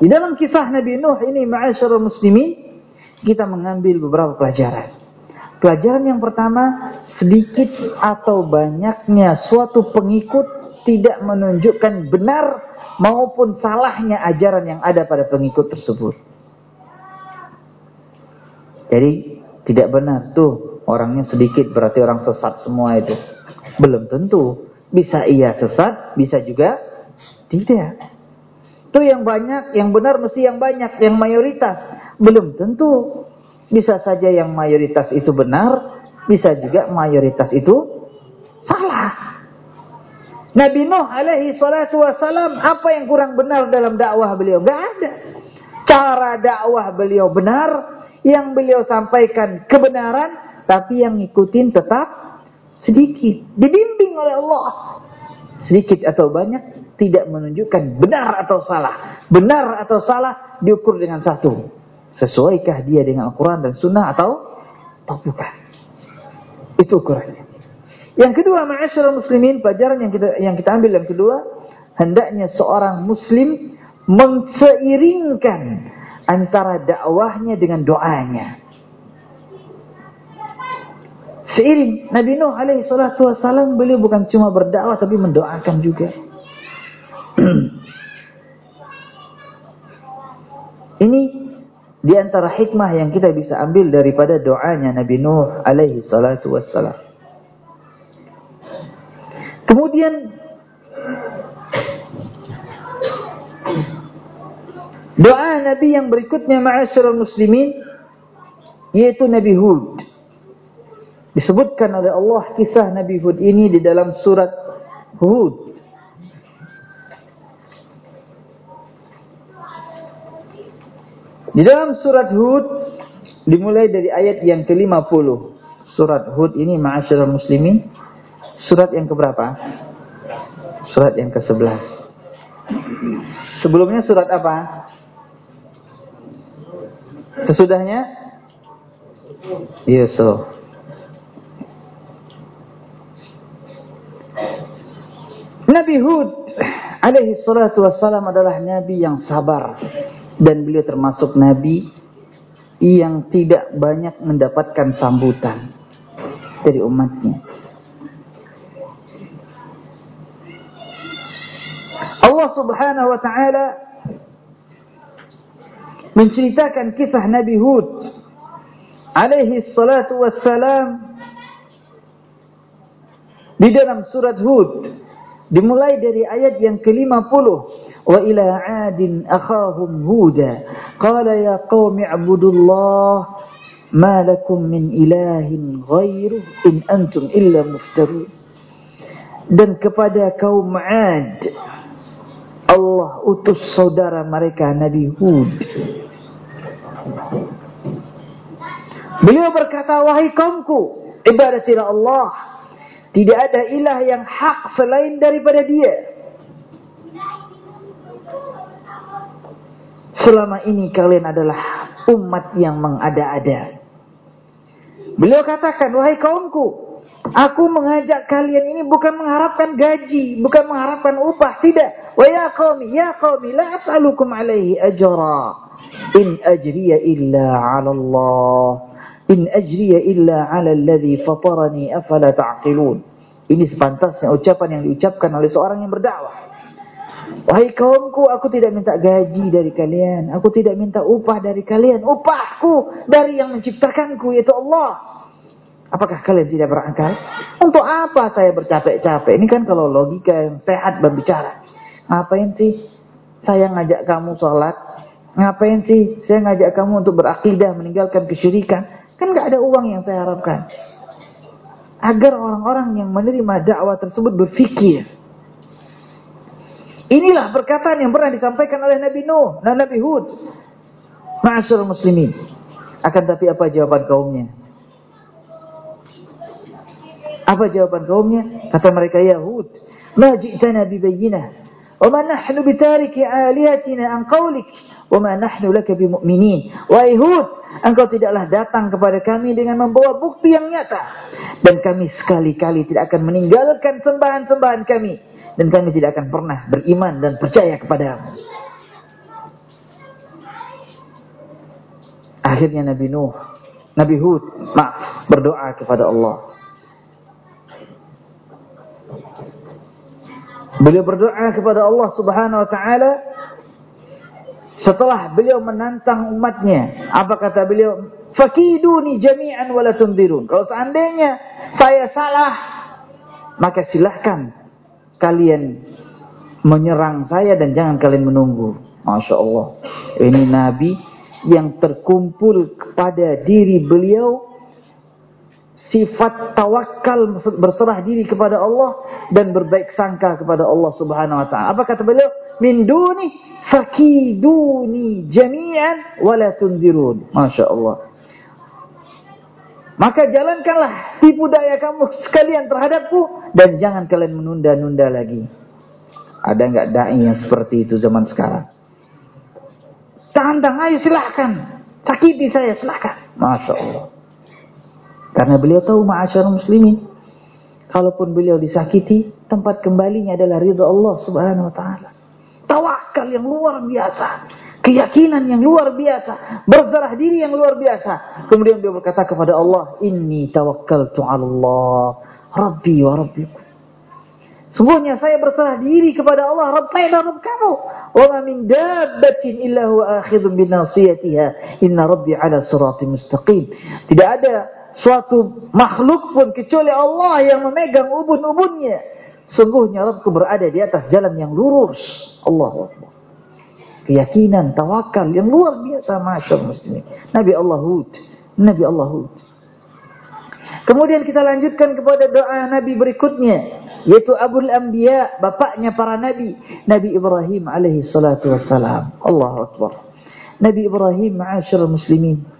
Di dalam kisah Nabi Nuh ini ma'asyarul muslimin kita mengambil beberapa pelajaran. Pelajaran yang pertama, sedikit atau banyaknya suatu pengikut tidak menunjukkan benar maupun salahnya ajaran yang ada pada pengikut tersebut. Jadi tidak benar tuh orangnya sedikit berarti orang sesat semua itu. Belum tentu. Bisa iya sesat, bisa juga tidak. Itu yang banyak, yang benar mesti yang banyak, yang mayoritas. Belum tentu. Bisa saja yang mayoritas itu benar, bisa juga mayoritas itu salah. Nabi Nuh alaihi salatu wassalam, apa yang kurang benar dalam dakwah beliau? Gak ada. Cara dakwah beliau benar, yang beliau sampaikan kebenaran, tapi yang ngikutin tetap sedikit. Dibimbing oleh Allah. Sedikit atau banyak, tidak menunjukkan benar atau salah. Benar atau salah diukur dengan satu. Sesuaikah dia dengan Al-Quran dan Sunnah atau, atau bukan? Itu ukurannya. Yang kedua, ma'asyurah muslimin, pelajaran yang kita yang kita ambil yang kedua, hendaknya seorang muslim menseiringkan antara dakwahnya dengan doanya. Seiring Nabi Nuh alaihi salatu wasallam beliau bukan cuma berdakwah tapi mendoakan juga. Ini di antara hikmah yang kita bisa ambil daripada doanya Nabi Nuh alaihi salatu wassalam. Kemudian doa Nabi yang berikutnya ma'asyiral muslimin yaitu Nabi Hud. Disebutkan oleh Allah kisah Nabi Hud ini di dalam surat Hud Di dalam surat Hud dimulai dari ayat yang ke-50. Surat Hud ini ma'asyiral muslimin surat yang keberapa? Surat yang ke-11. Sebelumnya surat apa? Sesudahnya Yusuf. Nabi Hud alaihi salatu wassalam adalah nabi yang sabar dan beliau termasuk nabi yang tidak banyak mendapatkan sambutan dari umatnya. Allah Subhanahu wa taala menceritakan kisah Nabi Hud alaihi salatu wassalam di dalam surat Hud dimulai dari ayat yang ke-50 وإلى عاد أخاهم هودا قال يا قوم اعبدوا الله ما لكم من إله غيره إن أنتم إلا مفترون dan kepada kaum Ad Allah utus saudara mereka Nabi Hud Beliau berkata wahai kaumku ibadatilah Allah tidak ada ilah yang hak selain daripada dia Selama ini kalian adalah umat yang mengada-ada. Beliau katakan, wahai kaumku, aku mengajak kalian ini bukan mengharapkan gaji, bukan mengharapkan upah, tidak. Wa ya qaumi, ya qaumi, la as'alukum alaihi ajra. In ajriya illa 'ala Allah. In ajriya illa 'ala alladhi fatarani afala ta'qilun. Ini sepantasnya ucapan yang diucapkan oleh seorang yang berdakwah. Wahai kaumku, aku tidak minta gaji dari kalian. Aku tidak minta upah dari kalian. Upahku dari yang menciptakanku, yaitu Allah. Apakah kalian tidak berakal? Untuk apa saya bercapek-capek? Ini kan kalau logika yang sehat berbicara. Ngapain sih saya ngajak kamu sholat? Ngapain sih saya ngajak kamu untuk berakidah, meninggalkan kesyirikan? Kan gak ada uang yang saya harapkan. Agar orang-orang yang menerima dakwah tersebut berpikir. Inilah perkataan yang pernah disampaikan oleh Nabi Nuh dan Nabi Hud. Ma'asyur muslimin. Akan tapi apa jawaban kaumnya? Apa jawaban kaumnya? Kata mereka, Yahud, Ma ji'tana bibayyinah. Nahnu bitariki alihatina an qawlik. Wa ma nahnu laka bimu'minin. Wa Hud, engkau tidaklah datang kepada kami dengan membawa bukti yang nyata. Dan kami sekali-kali tidak akan meninggalkan sembahan-sembahan kami. Dan kami tidak akan pernah beriman dan percaya kepadamu. Akhirnya Nabi Nuh, Nabi Hud, maaf, berdoa kepada Allah. Beliau berdoa kepada Allah Subhanahu wa taala setelah beliau menantang umatnya. Apa kata beliau? Fakiduni jami'an wa la tundirun. Kalau seandainya saya salah, maka silahkan kalian menyerang saya dan jangan kalian menunggu. Masya Allah. Ini Nabi yang terkumpul kepada diri beliau sifat tawakal berserah diri kepada Allah dan berbaik sangka kepada Allah Subhanahu wa taala. Apa kata beliau? Min duni fakiduni jami'an wa la tunzirun. Masya-Allah. Maka jalankanlah tipu daya kamu sekalian terhadapku dan jangan kalian menunda-nunda lagi. Ada enggak dai yang seperti itu zaman sekarang? Tantang, ayo silahkan. Sakiti saya, silahkan. Masya Allah. Karena beliau tahu ma'asyar muslimin. Kalaupun beliau disakiti, tempat kembalinya adalah ridha Allah subhanahu wa ta'ala. Tawakal yang luar biasa. Keyakinan yang luar biasa. Berserah diri yang luar biasa. Kemudian beliau berkata kepada Allah, Inni tawakkaltu Allah. Rabbi wa rabbikum. Sungguhnya saya berserah diri kepada Allah, Rabb saya dan Rabb kamu. Wa ma min dabbatin illa huwa akhidun bin nasiyatiha. Inna Rabbi ala surati mustaqim. Tidak ada suatu makhluk pun kecuali Allah yang memegang ubun-ubunnya. Sungguhnya Rabbku berada di atas jalan yang lurus. Allah Akbar. Keyakinan, tawakal yang luar biasa masyarakat muslimin. Nabi Allah Hud. Nabi Allah Hud. Kemudian kita lanjutkan kepada doa Nabi berikutnya. Yaitu Abul Anbiya, bapaknya para Nabi. Nabi Ibrahim alaihi salatu wassalam. Allah Akbar. Nabi Ibrahim masyarakat muslimin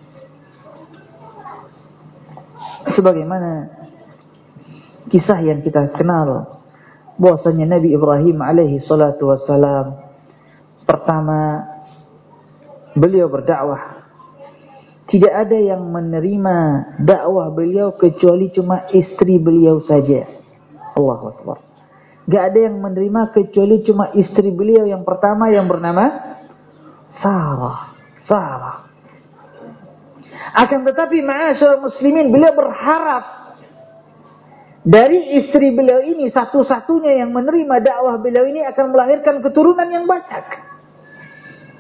sebagaimana kisah yang kita kenal bahwasanya Nabi Ibrahim alaihi salatu wassalam pertama beliau berdakwah. Tidak ada yang menerima dakwah beliau kecuali cuma istri beliau saja. Allahu akbar. Gak ada yang menerima kecuali cuma istri beliau yang pertama yang bernama Sarah. Sarah akan tetapi ma'asyar muslimin beliau berharap dari istri beliau ini satu-satunya yang menerima dakwah beliau ini akan melahirkan keturunan yang banyak.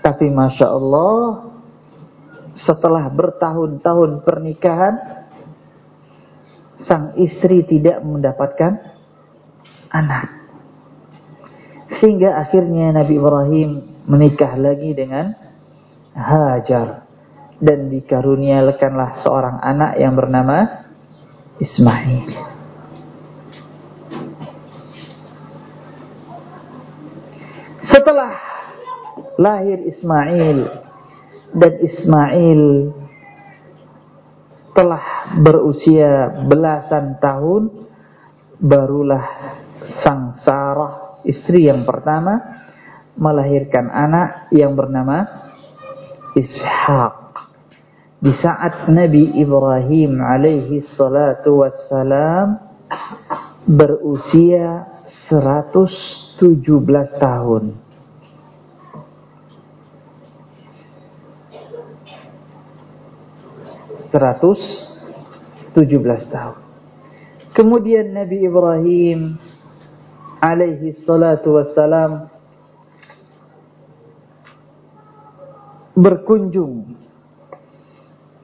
Tapi Masya Allah setelah bertahun-tahun pernikahan sang istri tidak mendapatkan anak. Sehingga akhirnya Nabi Ibrahim menikah lagi dengan Hajar dan dikaruniakanlah seorang anak yang bernama Ismail. Setelah lahir Ismail dan Ismail telah berusia belasan tahun barulah sang Sarah istri yang pertama melahirkan anak yang bernama Ishaq di saat Nabi Ibrahim alaihi salatu wassalam berusia 117 tahun. Seratus tujuh belas tahun. Kemudian Nabi Ibrahim alaihi salatu wassalam berkunjung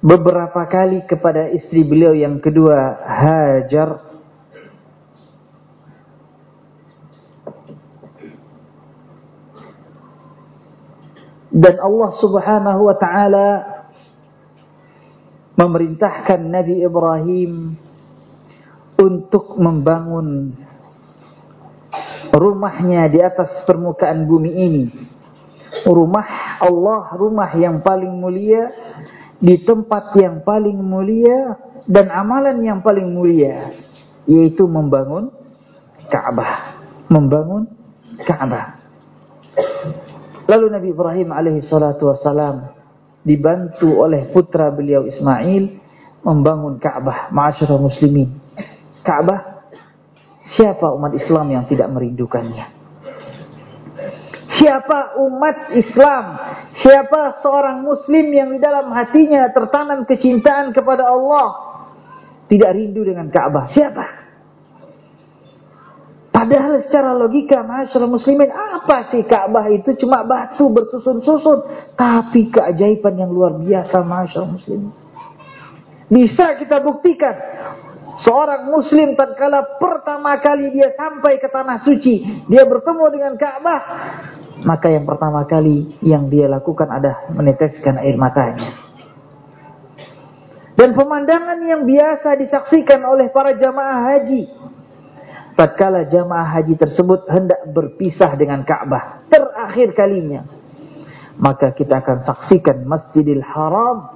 beberapa kali kepada istri beliau yang kedua Hajar dan Allah Subhanahu wa taala memerintahkan Nabi Ibrahim untuk membangun rumahnya di atas permukaan bumi ini. Rumah Allah, rumah yang paling mulia di tempat yang paling mulia dan amalan yang paling mulia yaitu membangun Ka'bah. Membangun Ka'bah. Lalu Nabi Ibrahim alaihi salatu wasalam dibantu oleh putra beliau Ismail membangun Ka'bah, ma'asyiral muslimin. Ka'bah siapa umat Islam yang tidak merindukannya? Siapa umat Islam? Siapa seorang muslim yang di dalam hatinya tertanam kecintaan kepada Allah? Tidak rindu dengan Ka'bah. Siapa? Padahal secara logika masyarakat muslimin apa sih Ka'bah itu cuma batu bersusun-susun. Tapi keajaiban yang luar biasa masyarakat muslimin. Bisa kita buktikan. Seorang muslim tatkala pertama kali dia sampai ke tanah suci. Dia bertemu dengan Ka'bah. Maka yang pertama kali yang dia lakukan adalah meneteskan air matanya. Dan pemandangan yang biasa disaksikan oleh para jamaah haji. Tatkala jamaah haji tersebut hendak berpisah dengan Ka'bah terakhir kalinya maka kita akan saksikan Masjidil Haram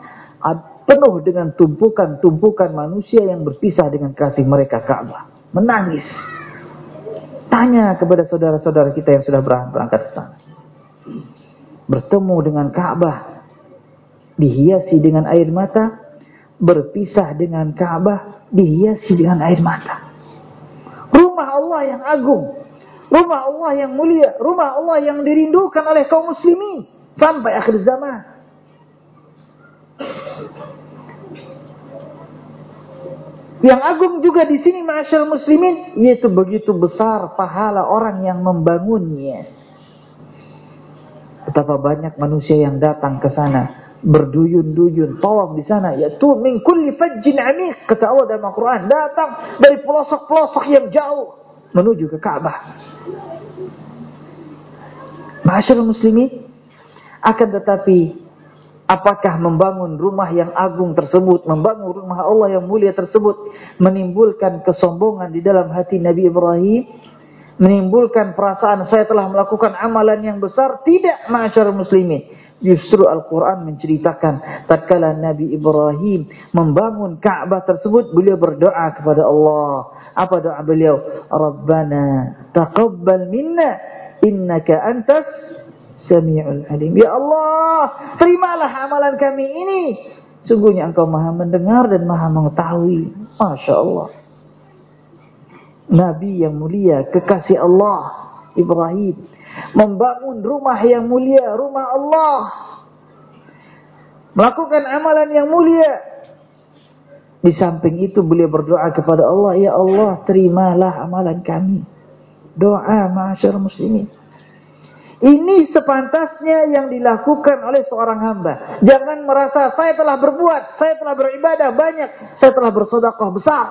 penuh dengan tumpukan-tumpukan manusia yang berpisah dengan kasih mereka Ka'bah. Menangis tanya kepada saudara-saudara kita yang sudah berangkat ke sana bertemu dengan Ka'bah dihiasi dengan air mata berpisah dengan Ka'bah dihiasi dengan air mata Rumah Allah yang agung. Rumah Allah yang mulia. Rumah Allah yang dirindukan oleh kaum muslimin. Sampai akhir zaman. Yang agung juga di sini masyarakat muslimin. Yaitu begitu besar pahala orang yang membangunnya. Betapa banyak manusia yang datang ke sana berduyun-duyun tawaf di sana yaitu min kulli fajjin amiq kata Allah dalam Al-Qur'an datang dari pelosok-pelosok yang jauh menuju ke Ka'bah Masyaallah muslimin akan tetapi apakah membangun rumah yang agung tersebut membangun rumah Allah yang mulia tersebut menimbulkan kesombongan di dalam hati Nabi Ibrahim menimbulkan perasaan saya telah melakukan amalan yang besar tidak masyarakat muslimin Justru Al-Quran menceritakan tatkala Nabi Ibrahim membangun Ka'bah tersebut, beliau berdoa kepada Allah. Apa doa beliau? Rabbana taqabbal minna innaka antas sami'ul alim. Ya Allah, terimalah amalan kami ini. Sungguhnya engkau maha mendengar dan maha mengetahui. Masya Allah. Nabi yang mulia, kekasih Allah, Ibrahim membangun rumah yang mulia, rumah Allah. Melakukan amalan yang mulia. Di samping itu beliau berdoa kepada Allah, Ya Allah terimalah amalan kami. Doa masyarakat muslimin. Ini sepantasnya yang dilakukan oleh seorang hamba. Jangan merasa saya telah berbuat, saya telah beribadah banyak, saya telah bersodakoh besar.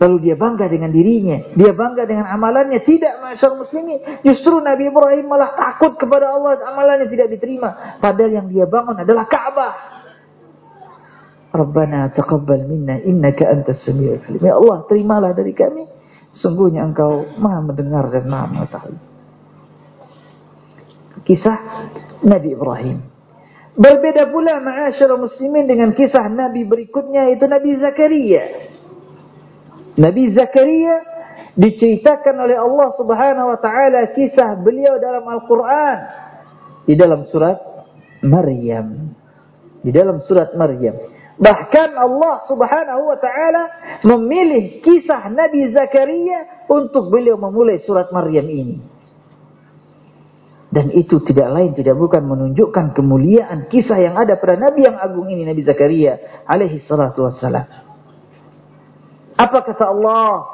Lalu dia bangga dengan dirinya. Dia bangga dengan amalannya. Tidak masyarakat muslimin. Justru Nabi Ibrahim malah takut kepada Allah. Amalannya tidak diterima. Padahal yang dia bangun adalah Ka'bah. Rabbana taqabbal minna innaka antas samiul alim. Ya Allah, terimalah dari kami. Sungguhnya engkau maha mendengar dan maha mengetahui. Kisah Nabi Ibrahim. Berbeda pula ma'asyara muslimin dengan kisah Nabi berikutnya itu Nabi Zakaria. Nabi Zakaria diceritakan oleh Allah Subhanahu wa taala kisah beliau dalam Al-Qur'an di dalam surat Maryam. Di dalam surat Maryam. Bahkan Allah Subhanahu wa taala memilih kisah Nabi Zakaria untuk beliau memulai surat Maryam ini. Dan itu tidak lain tidak bukan menunjukkan kemuliaan kisah yang ada pada Nabi yang agung ini Nabi Zakaria alaihi salatu wassalam. Apa kata Allah?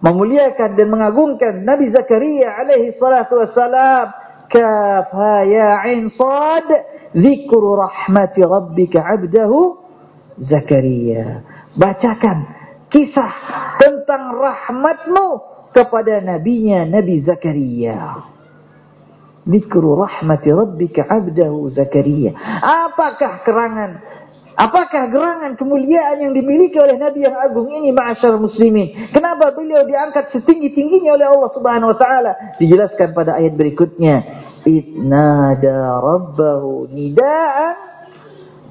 Memuliakan dan mengagungkan Nabi Zakaria alaihi salatu wassalam. Kaf ha ya sad. Zikru rahmati rabbika 'abdahu Zakaria. Bacakan kisah tentang rahmatmu kepada nabinya Nabi Zakaria. Zikru rahmati rabbika 'abdahu Zakaria. Apakah kerangan Apakah gerangan kemuliaan yang dimiliki oleh Nabi yang agung ini ma'asyar muslimin? Kenapa beliau diangkat setinggi-tingginya oleh Allah Subhanahu wa taala? Dijelaskan pada ayat berikutnya. Itnada rabbahu nidaan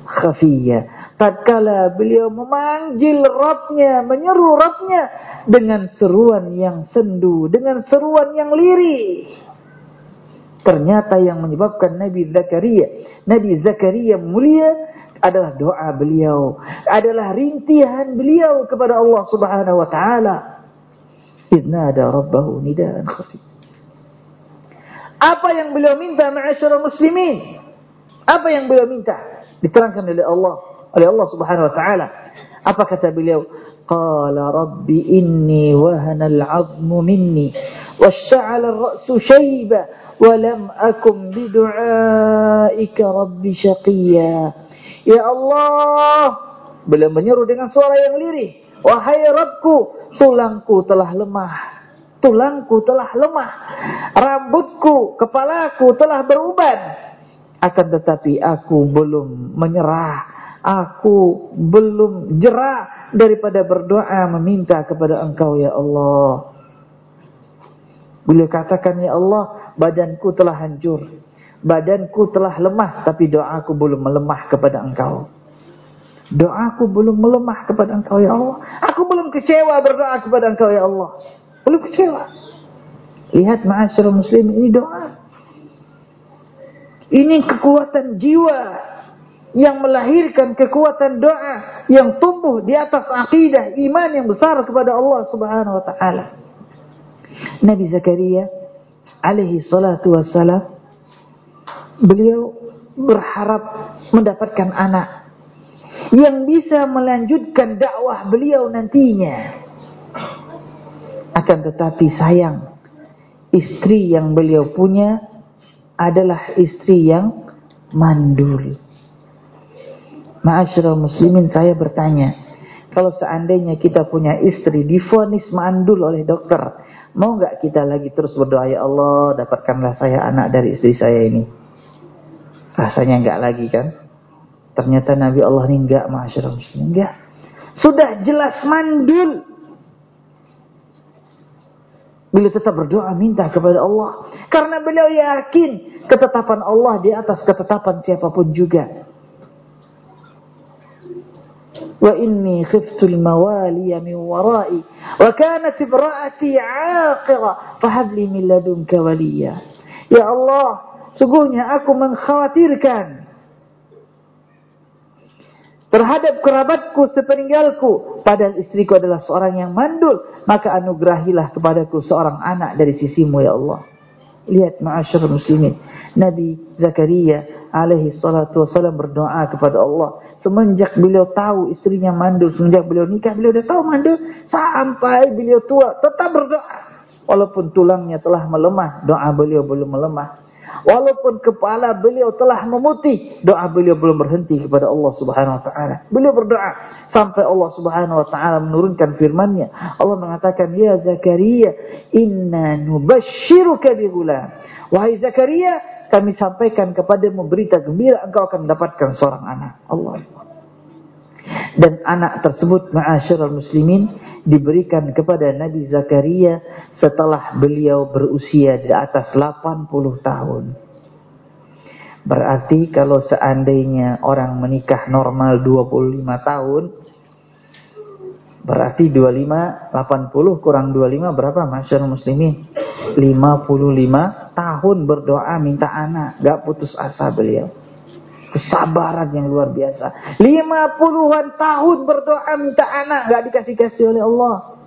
khafiyya. Tatkala beliau memanggil Rabbnya, menyeru Rabbnya dengan seruan yang sendu, dengan seruan yang lirih. Ternyata yang menyebabkan Nabi Zakaria, Nabi Zakaria mulia adalah doa beliau, adalah rintihan beliau kepada Allah Subhanahu wa taala. Idnada rabbahu nidaan khafi. Apa yang beliau minta ma'asyara muslimin? Apa yang beliau minta? Diterangkan oleh Allah, oleh Allah Subhanahu wa taala. Apa kata beliau? Qala rabbi inni wahana al-'azmu minni wasya'ala ar-ra'su shayba wa lam akum bidu'aika rabbi syaqiyya. Ya Allah, beliau menyeru dengan suara yang lirih. Wahai Rabbku, tulangku telah lemah. Tulangku telah lemah. Rambutku, kepalaku telah beruban. Akan tetapi aku belum menyerah. Aku belum jerah daripada berdoa meminta kepada engkau ya Allah. Beliau katakan ya Allah, badanku telah hancur. Badanku telah lemah tapi doaku belum melemah kepada engkau. Doaku belum melemah kepada engkau ya Allah. Aku belum kecewa berdoa kepada engkau ya Allah. Belum kecewa. Lihat ma'asyarul muslim ini doa. Ini kekuatan jiwa yang melahirkan kekuatan doa yang tumbuh di atas akidah iman yang besar kepada Allah Subhanahu wa taala. Nabi Zakaria alaihi salatu wassalam beliau berharap mendapatkan anak yang bisa melanjutkan dakwah beliau nantinya. Akan tetapi sayang, istri yang beliau punya adalah istri yang mandul. Ma'asyiral muslimin saya bertanya, kalau seandainya kita punya istri difonis mandul oleh dokter, mau nggak kita lagi terus berdoa ya Allah dapatkanlah saya anak dari istri saya ini? Rasanya enggak lagi kan? Ternyata Nabi Allah ini enggak masyarakat muslim. Enggak. Sudah jelas mandul. Beliau tetap berdoa minta kepada Allah. Karena beliau yakin ketetapan Allah di atas ketetapan siapa pun juga. Inni khiftul mawaliya min warai. Wa kanat ibra'ati aqira. Fahabli min ladunka waliya. Ya Allah, Sungguhnya aku mengkhawatirkan terhadap kerabatku sepeninggalku. Padahal istriku adalah seorang yang mandul. Maka anugerahilah kepadaku seorang anak dari sisimu ya Allah. Lihat ma'asyar muslimin. Nabi Zakaria alaihi salatu wassalam berdoa kepada Allah. Semenjak beliau tahu istrinya mandul. Semenjak beliau nikah beliau sudah tahu mandul. Sampai beliau tua tetap berdoa. Walaupun tulangnya telah melemah. Doa beliau belum melemah. Walaupun kepala beliau telah memutih, doa beliau belum berhenti kepada Allah Subhanahu wa taala. Beliau berdoa sampai Allah Subhanahu wa taala menurunkan firman-Nya. Allah mengatakan, "Ya Zakaria, inna nubasyshiruka bi Wahai Zakaria, kami sampaikan kepadamu berita gembira engkau akan mendapatkan seorang anak. Allah. Dan anak tersebut ma'asyiral muslimin diberikan kepada Nabi Zakaria setelah beliau berusia di atas 80 tahun. Berarti kalau seandainya orang menikah normal 25 tahun, berarti 25, 80 kurang 25 berapa masyarakat muslimin? 55 tahun berdoa minta anak, gak putus asa beliau. Kesabaran yang luar biasa. Lima puluhan tahun berdoa minta anak. Gak dikasih-kasih oleh Allah.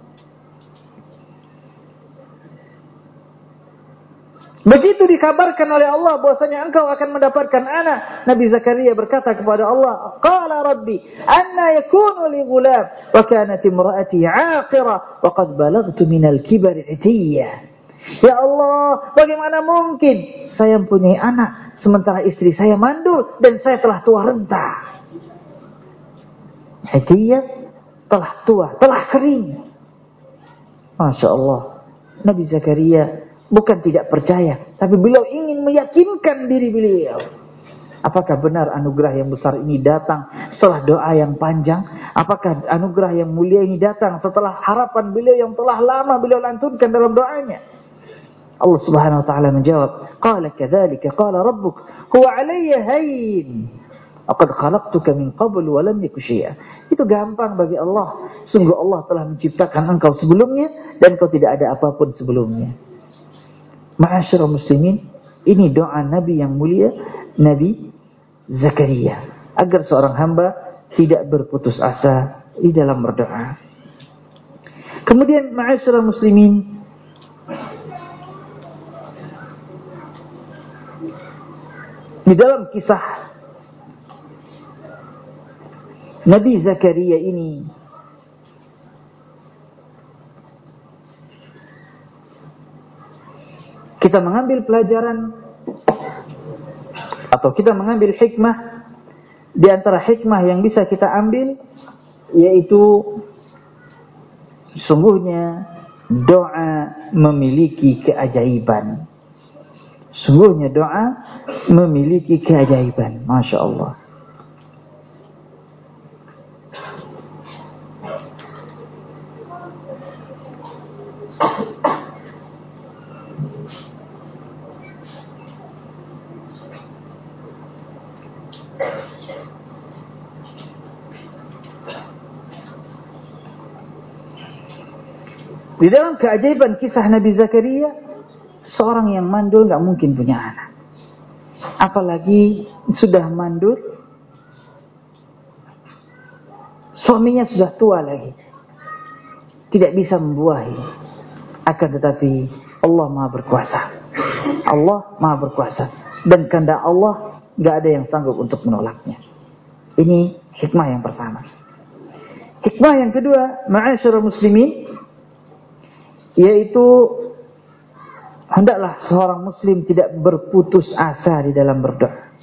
Begitu dikabarkan oleh Allah bahwasanya engkau akan mendapatkan anak. Nabi Zakaria berkata kepada Allah, "Qala Rabbi, anna yakunu li ghulam wa kanat imraati 'aqira wa qad balagtu min al-kibar 'itiyya." Ya Allah, bagaimana mungkin saya mempunyai anak sementara istri saya mandul dan saya telah tua renta. Hidayah telah tua, telah kering. Masya Allah. Nabi Zakaria bukan tidak percaya, tapi beliau ingin meyakinkan diri beliau. Apakah benar anugerah yang besar ini datang setelah doa yang panjang? Apakah anugerah yang mulia ini datang setelah harapan beliau yang telah lama beliau lantunkan dalam doanya? Allah Subhanahu wa taala menjawab, "Qala kadzalika qala rabbuk huwa 'alayya hayyin." Aqad khalaqtuka min qabl wa lam Itu gampang bagi Allah. Sungguh Allah telah menciptakan engkau sebelumnya dan kau tidak ada apa pun sebelumnya. Ma'asyiral muslimin, ini doa Nabi yang mulia, Nabi Zakaria, agar seorang hamba tidak berputus asa di dalam berdoa. Kemudian ma'asyiral muslimin, di dalam kisah Nabi Zakaria ini kita mengambil pelajaran atau kita mengambil hikmah di antara hikmah yang bisa kita ambil yaitu sungguhnya doa memiliki keajaiban. Sungguhnya doa memiliki keajaiban. Masya Allah. Di dalam keajaiban kisah Nabi Zakaria, seorang yang mandul nggak mungkin punya anak. Apalagi sudah mandul, suaminya sudah tua lagi. Tidak bisa membuahi. Akan tetapi Allah maha berkuasa. Allah maha berkuasa. Dan kehendak Allah nggak ada yang sanggup untuk menolaknya. Ini hikmah yang pertama. Hikmah yang kedua, ma'asyara muslimin, yaitu hendaklah seorang muslim tidak berputus asa di dalam berdoa.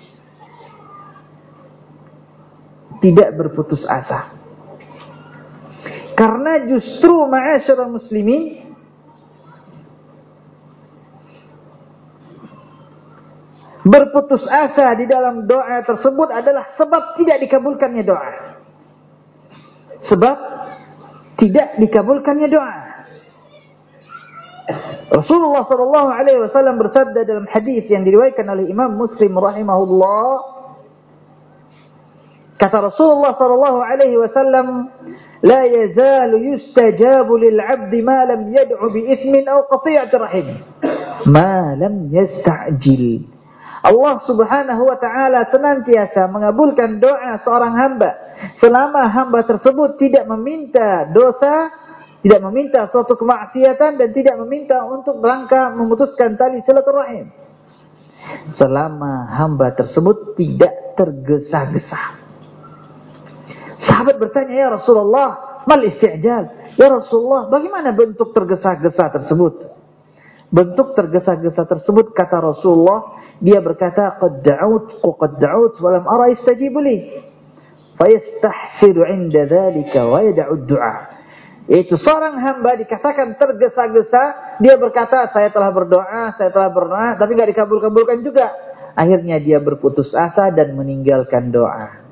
Tidak berputus asa. Karena justru ma'asyara muslimin berputus asa di dalam doa tersebut adalah sebab tidak dikabulkannya doa. Sebab tidak dikabulkannya doa. Rasulullah sallallahu alaihi wasallam bersabda dalam hadis yang diriwayatkan oleh Imam Muslim rahimahullah kata Rasulullah sallallahu alaihi wasallam yustajabu lil 'abd ma lam yad'u bi ithmin aw qati'ati rahim. Ma lam yasta'jil. Allah Subhanahu wa taala senantiasa mengabulkan doa seorang hamba selama hamba tersebut tidak meminta dosa tidak meminta suatu kemaksiatan dan tidak meminta untuk berangka memutuskan tali silaturahim. Selama hamba tersebut tidak tergesa-gesa. Sahabat bertanya, "Ya Rasulullah, mal isti'jal?" Ya Rasulullah, bagaimana bentuk tergesa-gesa tersebut? Bentuk tergesa-gesa tersebut kata Rasulullah, dia berkata, "Qad da'ut, qad da'ut, wa lam ara yastajibu li." Fayastahsidu 'inda dhalika wa yad'u ad-du'a. Itu seorang hamba dikatakan tergesa-gesa, dia berkata, saya telah berdoa, saya telah berdoa, tapi nggak dikabul-kabulkan juga. Akhirnya dia berputus asa dan meninggalkan doa.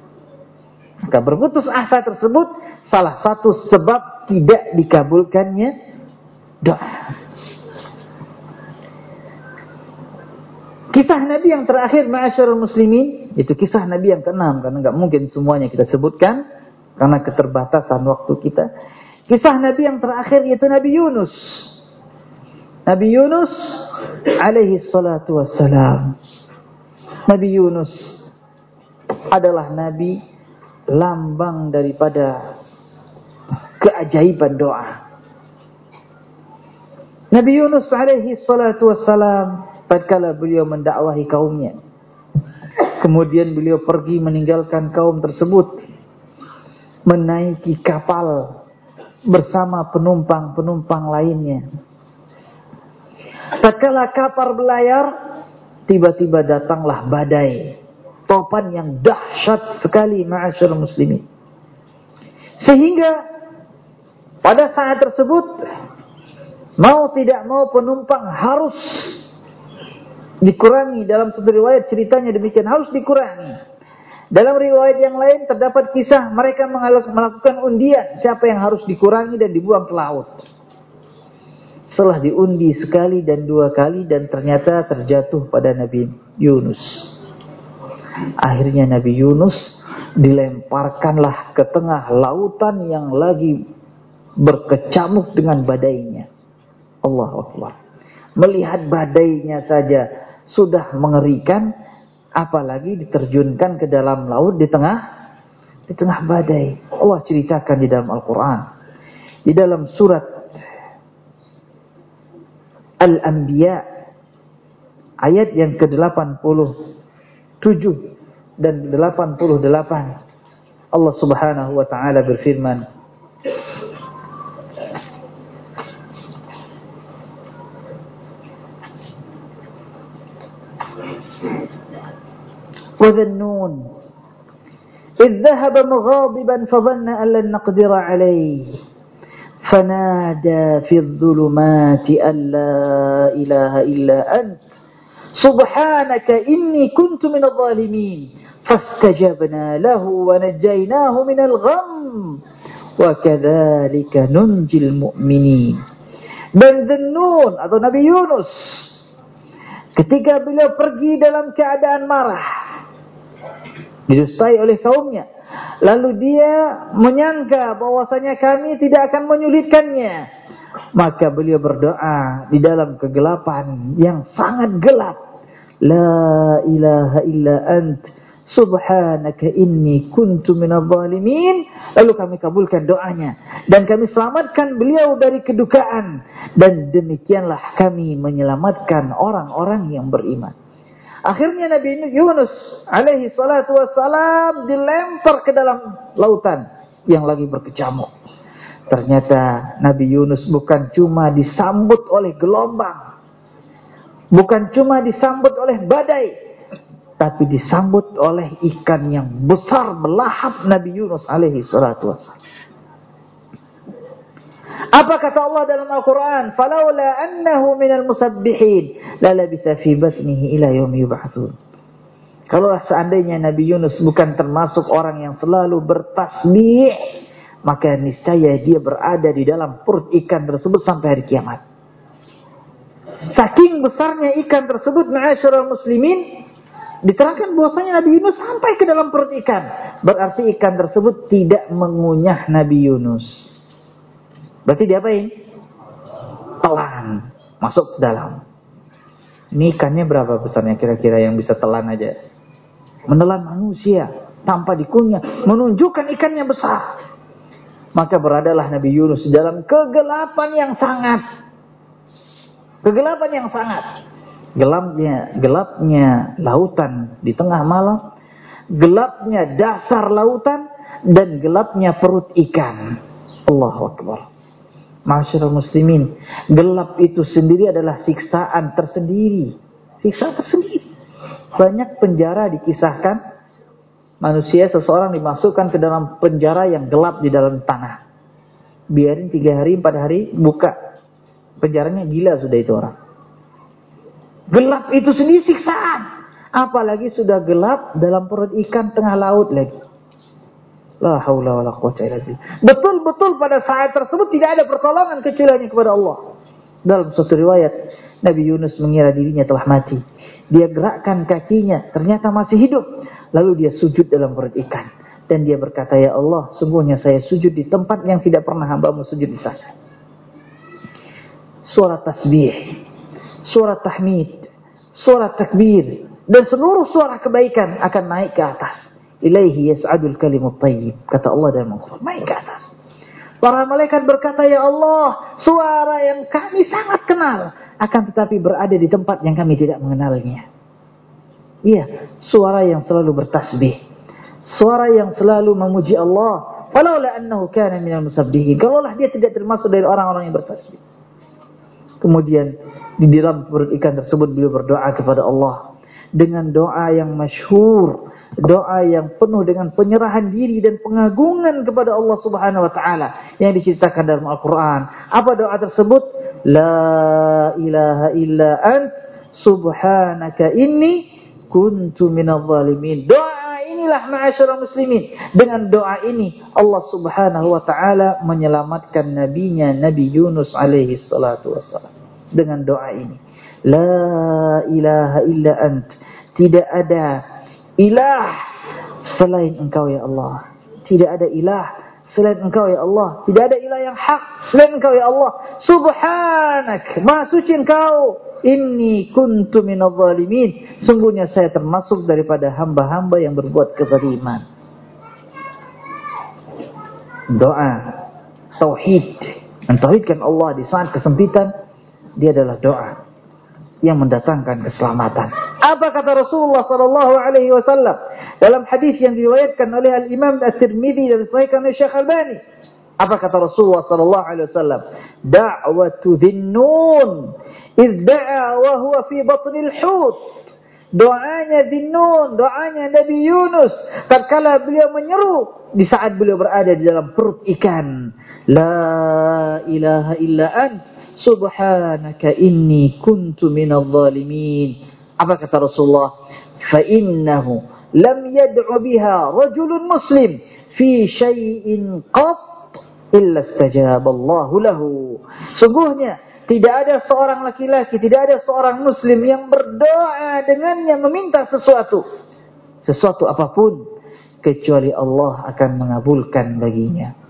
Maka berputus asa tersebut salah satu sebab tidak dikabulkannya doa. Kisah Nabi yang terakhir ma'asyarul muslimin, itu kisah Nabi yang keenam karena nggak mungkin semuanya kita sebutkan karena keterbatasan waktu kita. Kisah Nabi yang terakhir yaitu Nabi Yunus. Nabi Yunus alaihi salatu wassalam. Nabi Yunus adalah Nabi lambang daripada keajaiban doa. Nabi Yunus alaihi salatu wassalam tatkala beliau mendakwahi kaumnya. Kemudian beliau pergi meninggalkan kaum tersebut menaiki kapal bersama penumpang-penumpang lainnya. Tatkala kapal berlayar, tiba-tiba datanglah badai. Topan yang dahsyat sekali ma'asyur muslimin. Sehingga pada saat tersebut mau tidak mau penumpang harus dikurangi dalam satu riwayat ceritanya demikian harus dikurangi. Dalam riwayat yang lain terdapat kisah mereka melakukan undian siapa yang harus dikurangi dan dibuang ke laut. Setelah diundi sekali dan dua kali dan ternyata terjatuh pada Nabi Yunus. Akhirnya Nabi Yunus dilemparkanlah ke tengah lautan yang lagi berkecamuk dengan badainya. Allah Akbar. Melihat badainya saja sudah mengerikan, apalagi diterjunkan ke dalam laut di tengah di tengah badai. Allah ceritakan di dalam Al-Quran. Di dalam surat Al-Anbiya ayat yang ke-87 dan 88 Allah Subhanahu wa taala berfirman وذنون. إذ ذهب مغاضبا فظن أن لن نقدر عليه. فنادى في الظلمات أن لا إله إلا أنت. سبحانك إني كنت من الظالمين. فاستجبنا له ونجيناه من الغم. وكذلك ننجي المؤمنين. Dan Zennun atau Nabi Yunus ketika beliau pergi dalam keadaan marah didustai oleh kaumnya Lalu dia menyangka bahwasanya kami tidak akan menyulitkannya. Maka beliau berdoa di dalam kegelapan yang sangat gelap. La ilaha illa ant subhanaka inni kuntu minadh zalimin. Lalu kami kabulkan doanya dan kami selamatkan beliau dari kedukaan dan demikianlah kami menyelamatkan orang-orang yang beriman. Akhirnya Nabi Yunus alaihi salatu wassalam dilempar ke dalam lautan yang lagi berkecamuk. Ternyata Nabi Yunus bukan cuma disambut oleh gelombang. Bukan cuma disambut oleh badai. Tapi disambut oleh ikan yang besar melahap Nabi Yunus alaihi salatu wassalam. Apa kata Allah dalam Al-Quran? Falaula annahu minal musabbihin lalabitha fi batnihi ila yaumi yub'atsun. Kalau seandainya Nabi Yunus bukan termasuk orang yang selalu bertasbih, maka niscaya dia berada di dalam perut ikan tersebut sampai hari kiamat. Saking besarnya ikan tersebut, ma'asyiral muslimin, diterangkan bahwasanya Nabi Yunus sampai ke dalam perut ikan. Berarti ikan tersebut tidak mengunyah Nabi Yunus. Berarti diapain? Telan. Masuk dalam. Ini ikannya berapa besarnya kira-kira yang bisa telan aja? Menelan manusia tanpa dikunyah. Menunjukkan ikannya besar. Maka beradalah Nabi Yunus dalam kegelapan yang sangat. Kegelapan yang sangat. Gelapnya, gelapnya lautan di tengah malam. Gelapnya dasar lautan. Dan gelapnya perut ikan. Allahu Akbar. Masyarakat muslimin, gelap itu sendiri adalah siksaan tersendiri. Siksaan tersendiri. Banyak penjara dikisahkan manusia seseorang dimasukkan ke dalam penjara yang gelap di dalam tanah. Biarin tiga hari, empat hari, buka. Penjaranya gila sudah itu orang. Gelap itu sendiri siksaan. Apalagi sudah gelap dalam perut ikan tengah laut lagi. La. Betul-betul pada saat tersebut tidak ada pertolongan kecuali hanya kepada Allah. Dalam suatu riwayat, Nabi Yunus mengira dirinya telah mati. Dia gerakkan kakinya, ternyata masih hidup. Lalu dia sujud dalam perut ikan. Dan dia berkata, Ya Allah, sungguhnya saya sujud di tempat yang tidak pernah hambamu sujud di sana. Suara tasbih, suara tahmid, suara takbir, dan seluruh suara kebaikan akan naik ke atas. Ilaihi yas'adul kalimut tayyib. Kata Allah dalam Al-Quran. Naik ke atas. Para malaikat berkata, Ya Allah, suara yang kami sangat kenal. Akan tetapi berada di tempat yang kami tidak mengenalnya. Iya, suara yang selalu bertasbih. Suara yang selalu memuji Allah. Walaula annahu kana minal musabbihin. Kalaulah dia tidak termasuk dari orang-orang yang bertasbih. Kemudian di dalam perut ikan tersebut beliau berdoa kepada Allah. dengan doa yang masyhur, doa yang penuh dengan penyerahan diri dan pengagungan kepada Allah Subhanahu wa taala yang diceritakan dalam Al-Qur'an. Apa doa tersebut? La ilaha illa ant subhanaka inni kuntu minadh zalimin. Doa inilah ma'asyiral muslimin. Dengan doa ini Allah Subhanahu wa taala menyelamatkan nabinya Nabi Yunus alaihi salatu wassalam. Dengan doa ini. La ilaha illa ant. Tidak ada ilah selain engkau ya Allah. Tidak ada ilah selain engkau ya Allah. Tidak ada ilah yang hak selain engkau ya Allah. Subhanak. Maha suci engkau. Inni kuntu minadh. Sungguhnya saya termasuk daripada hamba-hamba yang berbuat kezaliman. Doa tauhid, mentauhidkan Allah di saat kesempitan, dia adalah doa yang mendatangkan keselamatan. Apa kata Rasulullah sallallahu alaihi wasallam dalam hadis yang diriwayatkan oleh Al Imam At-Tirmizi dan disahihkan oleh Syekh Albani? Apa kata Rasulullah sallallahu alaihi wasallam? Da'watu dhinnun idh da'a wa huwa fi batnil hut. Doanya Dhinnun, doanya Nabi Yunus tatkala beliau menyeru di saat beliau berada di dalam perut ikan. La ilaha illa anta Subhanaka inni kuntu minal zalimin. Apa kata Rasulullah? Innahu lam yad'u biha rajulun muslim fi syai'in qat illa istajaba Allah lahu. Sungguhnya tidak ada seorang laki-laki, tidak ada seorang muslim yang berdoa dengannya meminta sesuatu. Sesuatu apa pun kecuali Allah akan mengabulkan baginya.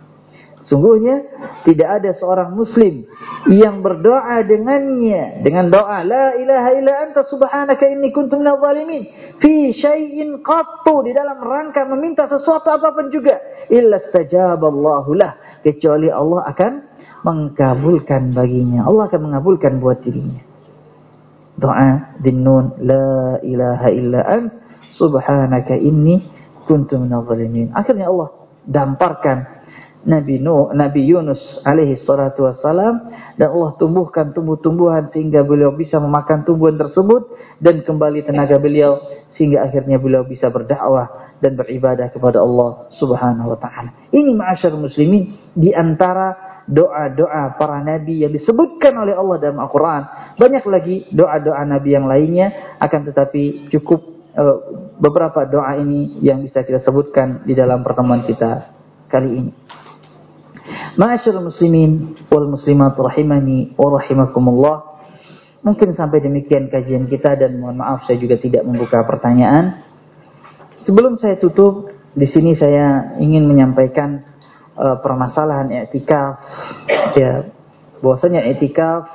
Sungguhnya tidak ada seorang muslim yang berdoa dengannya dengan doa la ilaha illa anta subhanaka inni kuntu minadh zalimin fi syai'in qattu di dalam rangka meminta sesuatu apa pun juga illa stajaballahu lah kecuali Allah akan mengabulkan baginya. Allah akan mengabulkan buat dirinya. Doa dinnun la ilaha illa ant subhanaka inni kuntu minadh zalimin. Akhirnya Allah damparkan Nabi Nuh, Nabi Yunus alaihi salatu wassalam dan Allah tumbuhkan tumbuh-tumbuhan sehingga beliau bisa memakan tumbuhan tersebut dan kembali tenaga beliau sehingga akhirnya beliau bisa berdakwah dan beribadah kepada Allah Subhanahu wa taala. Ini ma'asyar muslimin di antara doa-doa para nabi yang disebutkan oleh Allah dalam Al-Qur'an. Banyak lagi doa-doa nabi yang lainnya akan tetapi cukup uh, beberapa doa ini yang bisa kita sebutkan di dalam pertemuan kita kali ini. Ma'asyarul muslimin wal muslimat rahimani wa rahimakumullah. Mungkin sampai demikian kajian kita dan mohon maaf saya juga tidak membuka pertanyaan. Sebelum saya tutup, di sini saya ingin menyampaikan uh, permasalahan etikaf ya bahwasanya etikaf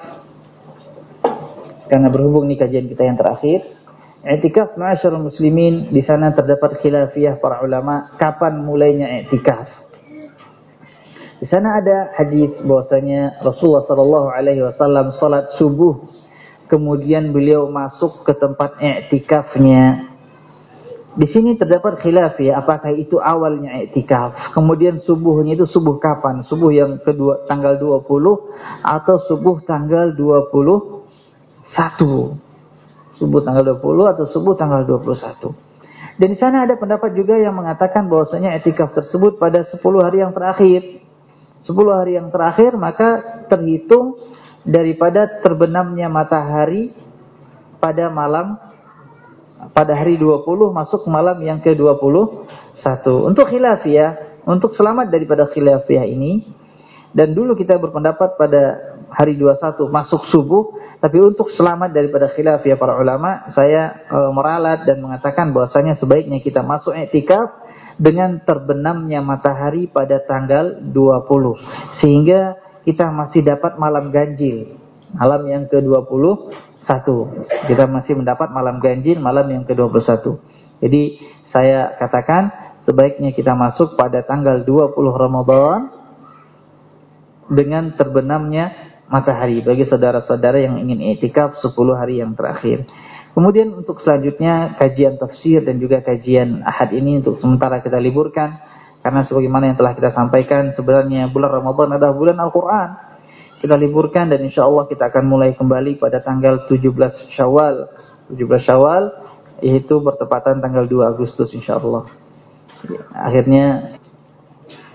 karena berhubung nih kajian kita yang terakhir Etikaf ma'asyarul muslimin di sana terdapat khilafiyah para ulama kapan mulainya etikaf. Di sana ada hadis bahwasanya Rasulullah Shallallahu Alaihi Wasallam salat subuh, kemudian beliau masuk ke tempat i'tikafnya. Di sini terdapat khilaf ya, apakah itu awalnya i'tikaf, kemudian subuhnya itu subuh kapan? Subuh yang kedua tanggal 20 atau subuh tanggal 21? Subuh tanggal 20 atau subuh tanggal 21? Dan di sana ada pendapat juga yang mengatakan bahwasanya etikaf tersebut pada 10 hari yang terakhir. 10 hari yang terakhir maka terhitung daripada terbenamnya matahari pada malam pada hari 20 masuk malam yang ke-21. Untuk khilafiyah, untuk selamat daripada khilafiyah ini dan dulu kita berpendapat pada hari 21 masuk subuh, tapi untuk selamat daripada khilafiyah para ulama, saya e, meralat dan mengatakan bahwasanya sebaiknya kita masuk i'tikaf dengan terbenamnya matahari pada tanggal 20. Sehingga kita masih dapat malam ganjil. Malam yang ke-21. Kita masih mendapat malam ganjil malam yang ke-21. Jadi saya katakan sebaiknya kita masuk pada tanggal 20 Ramadan dengan terbenamnya matahari bagi saudara-saudara yang ingin etikaf 10 hari yang terakhir. Kemudian untuk selanjutnya kajian tafsir dan juga kajian ahad ini untuk sementara kita liburkan. Karena sebagaimana yang telah kita sampaikan sebenarnya bulan Ramadan adalah bulan Al-Quran. Kita liburkan dan insya Allah kita akan mulai kembali pada tanggal 17 Syawal. 17 Syawal yaitu bertepatan tanggal 2 Agustus insyaallah. Akhirnya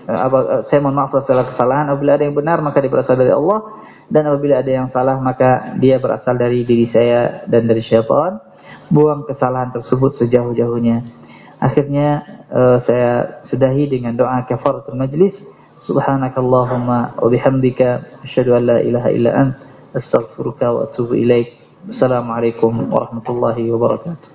eh, eh, saya mohon maaf atas kesalahan. Apabila ada yang benar maka dia berasal dari Allah dan apabila ada yang salah maka dia berasal dari diri saya dan dari syaitan. Buang kesalahan tersebut sejauh-jauhnya. Akhirnya uh, saya sudahi dengan doa kafaratul majlis. Subhanakallahumma wa bihamdika asyhadu an la ilaha illa ant astaghfiruka wa atubu ilaik. Assalamualaikum warahmatullahi wabarakatuh.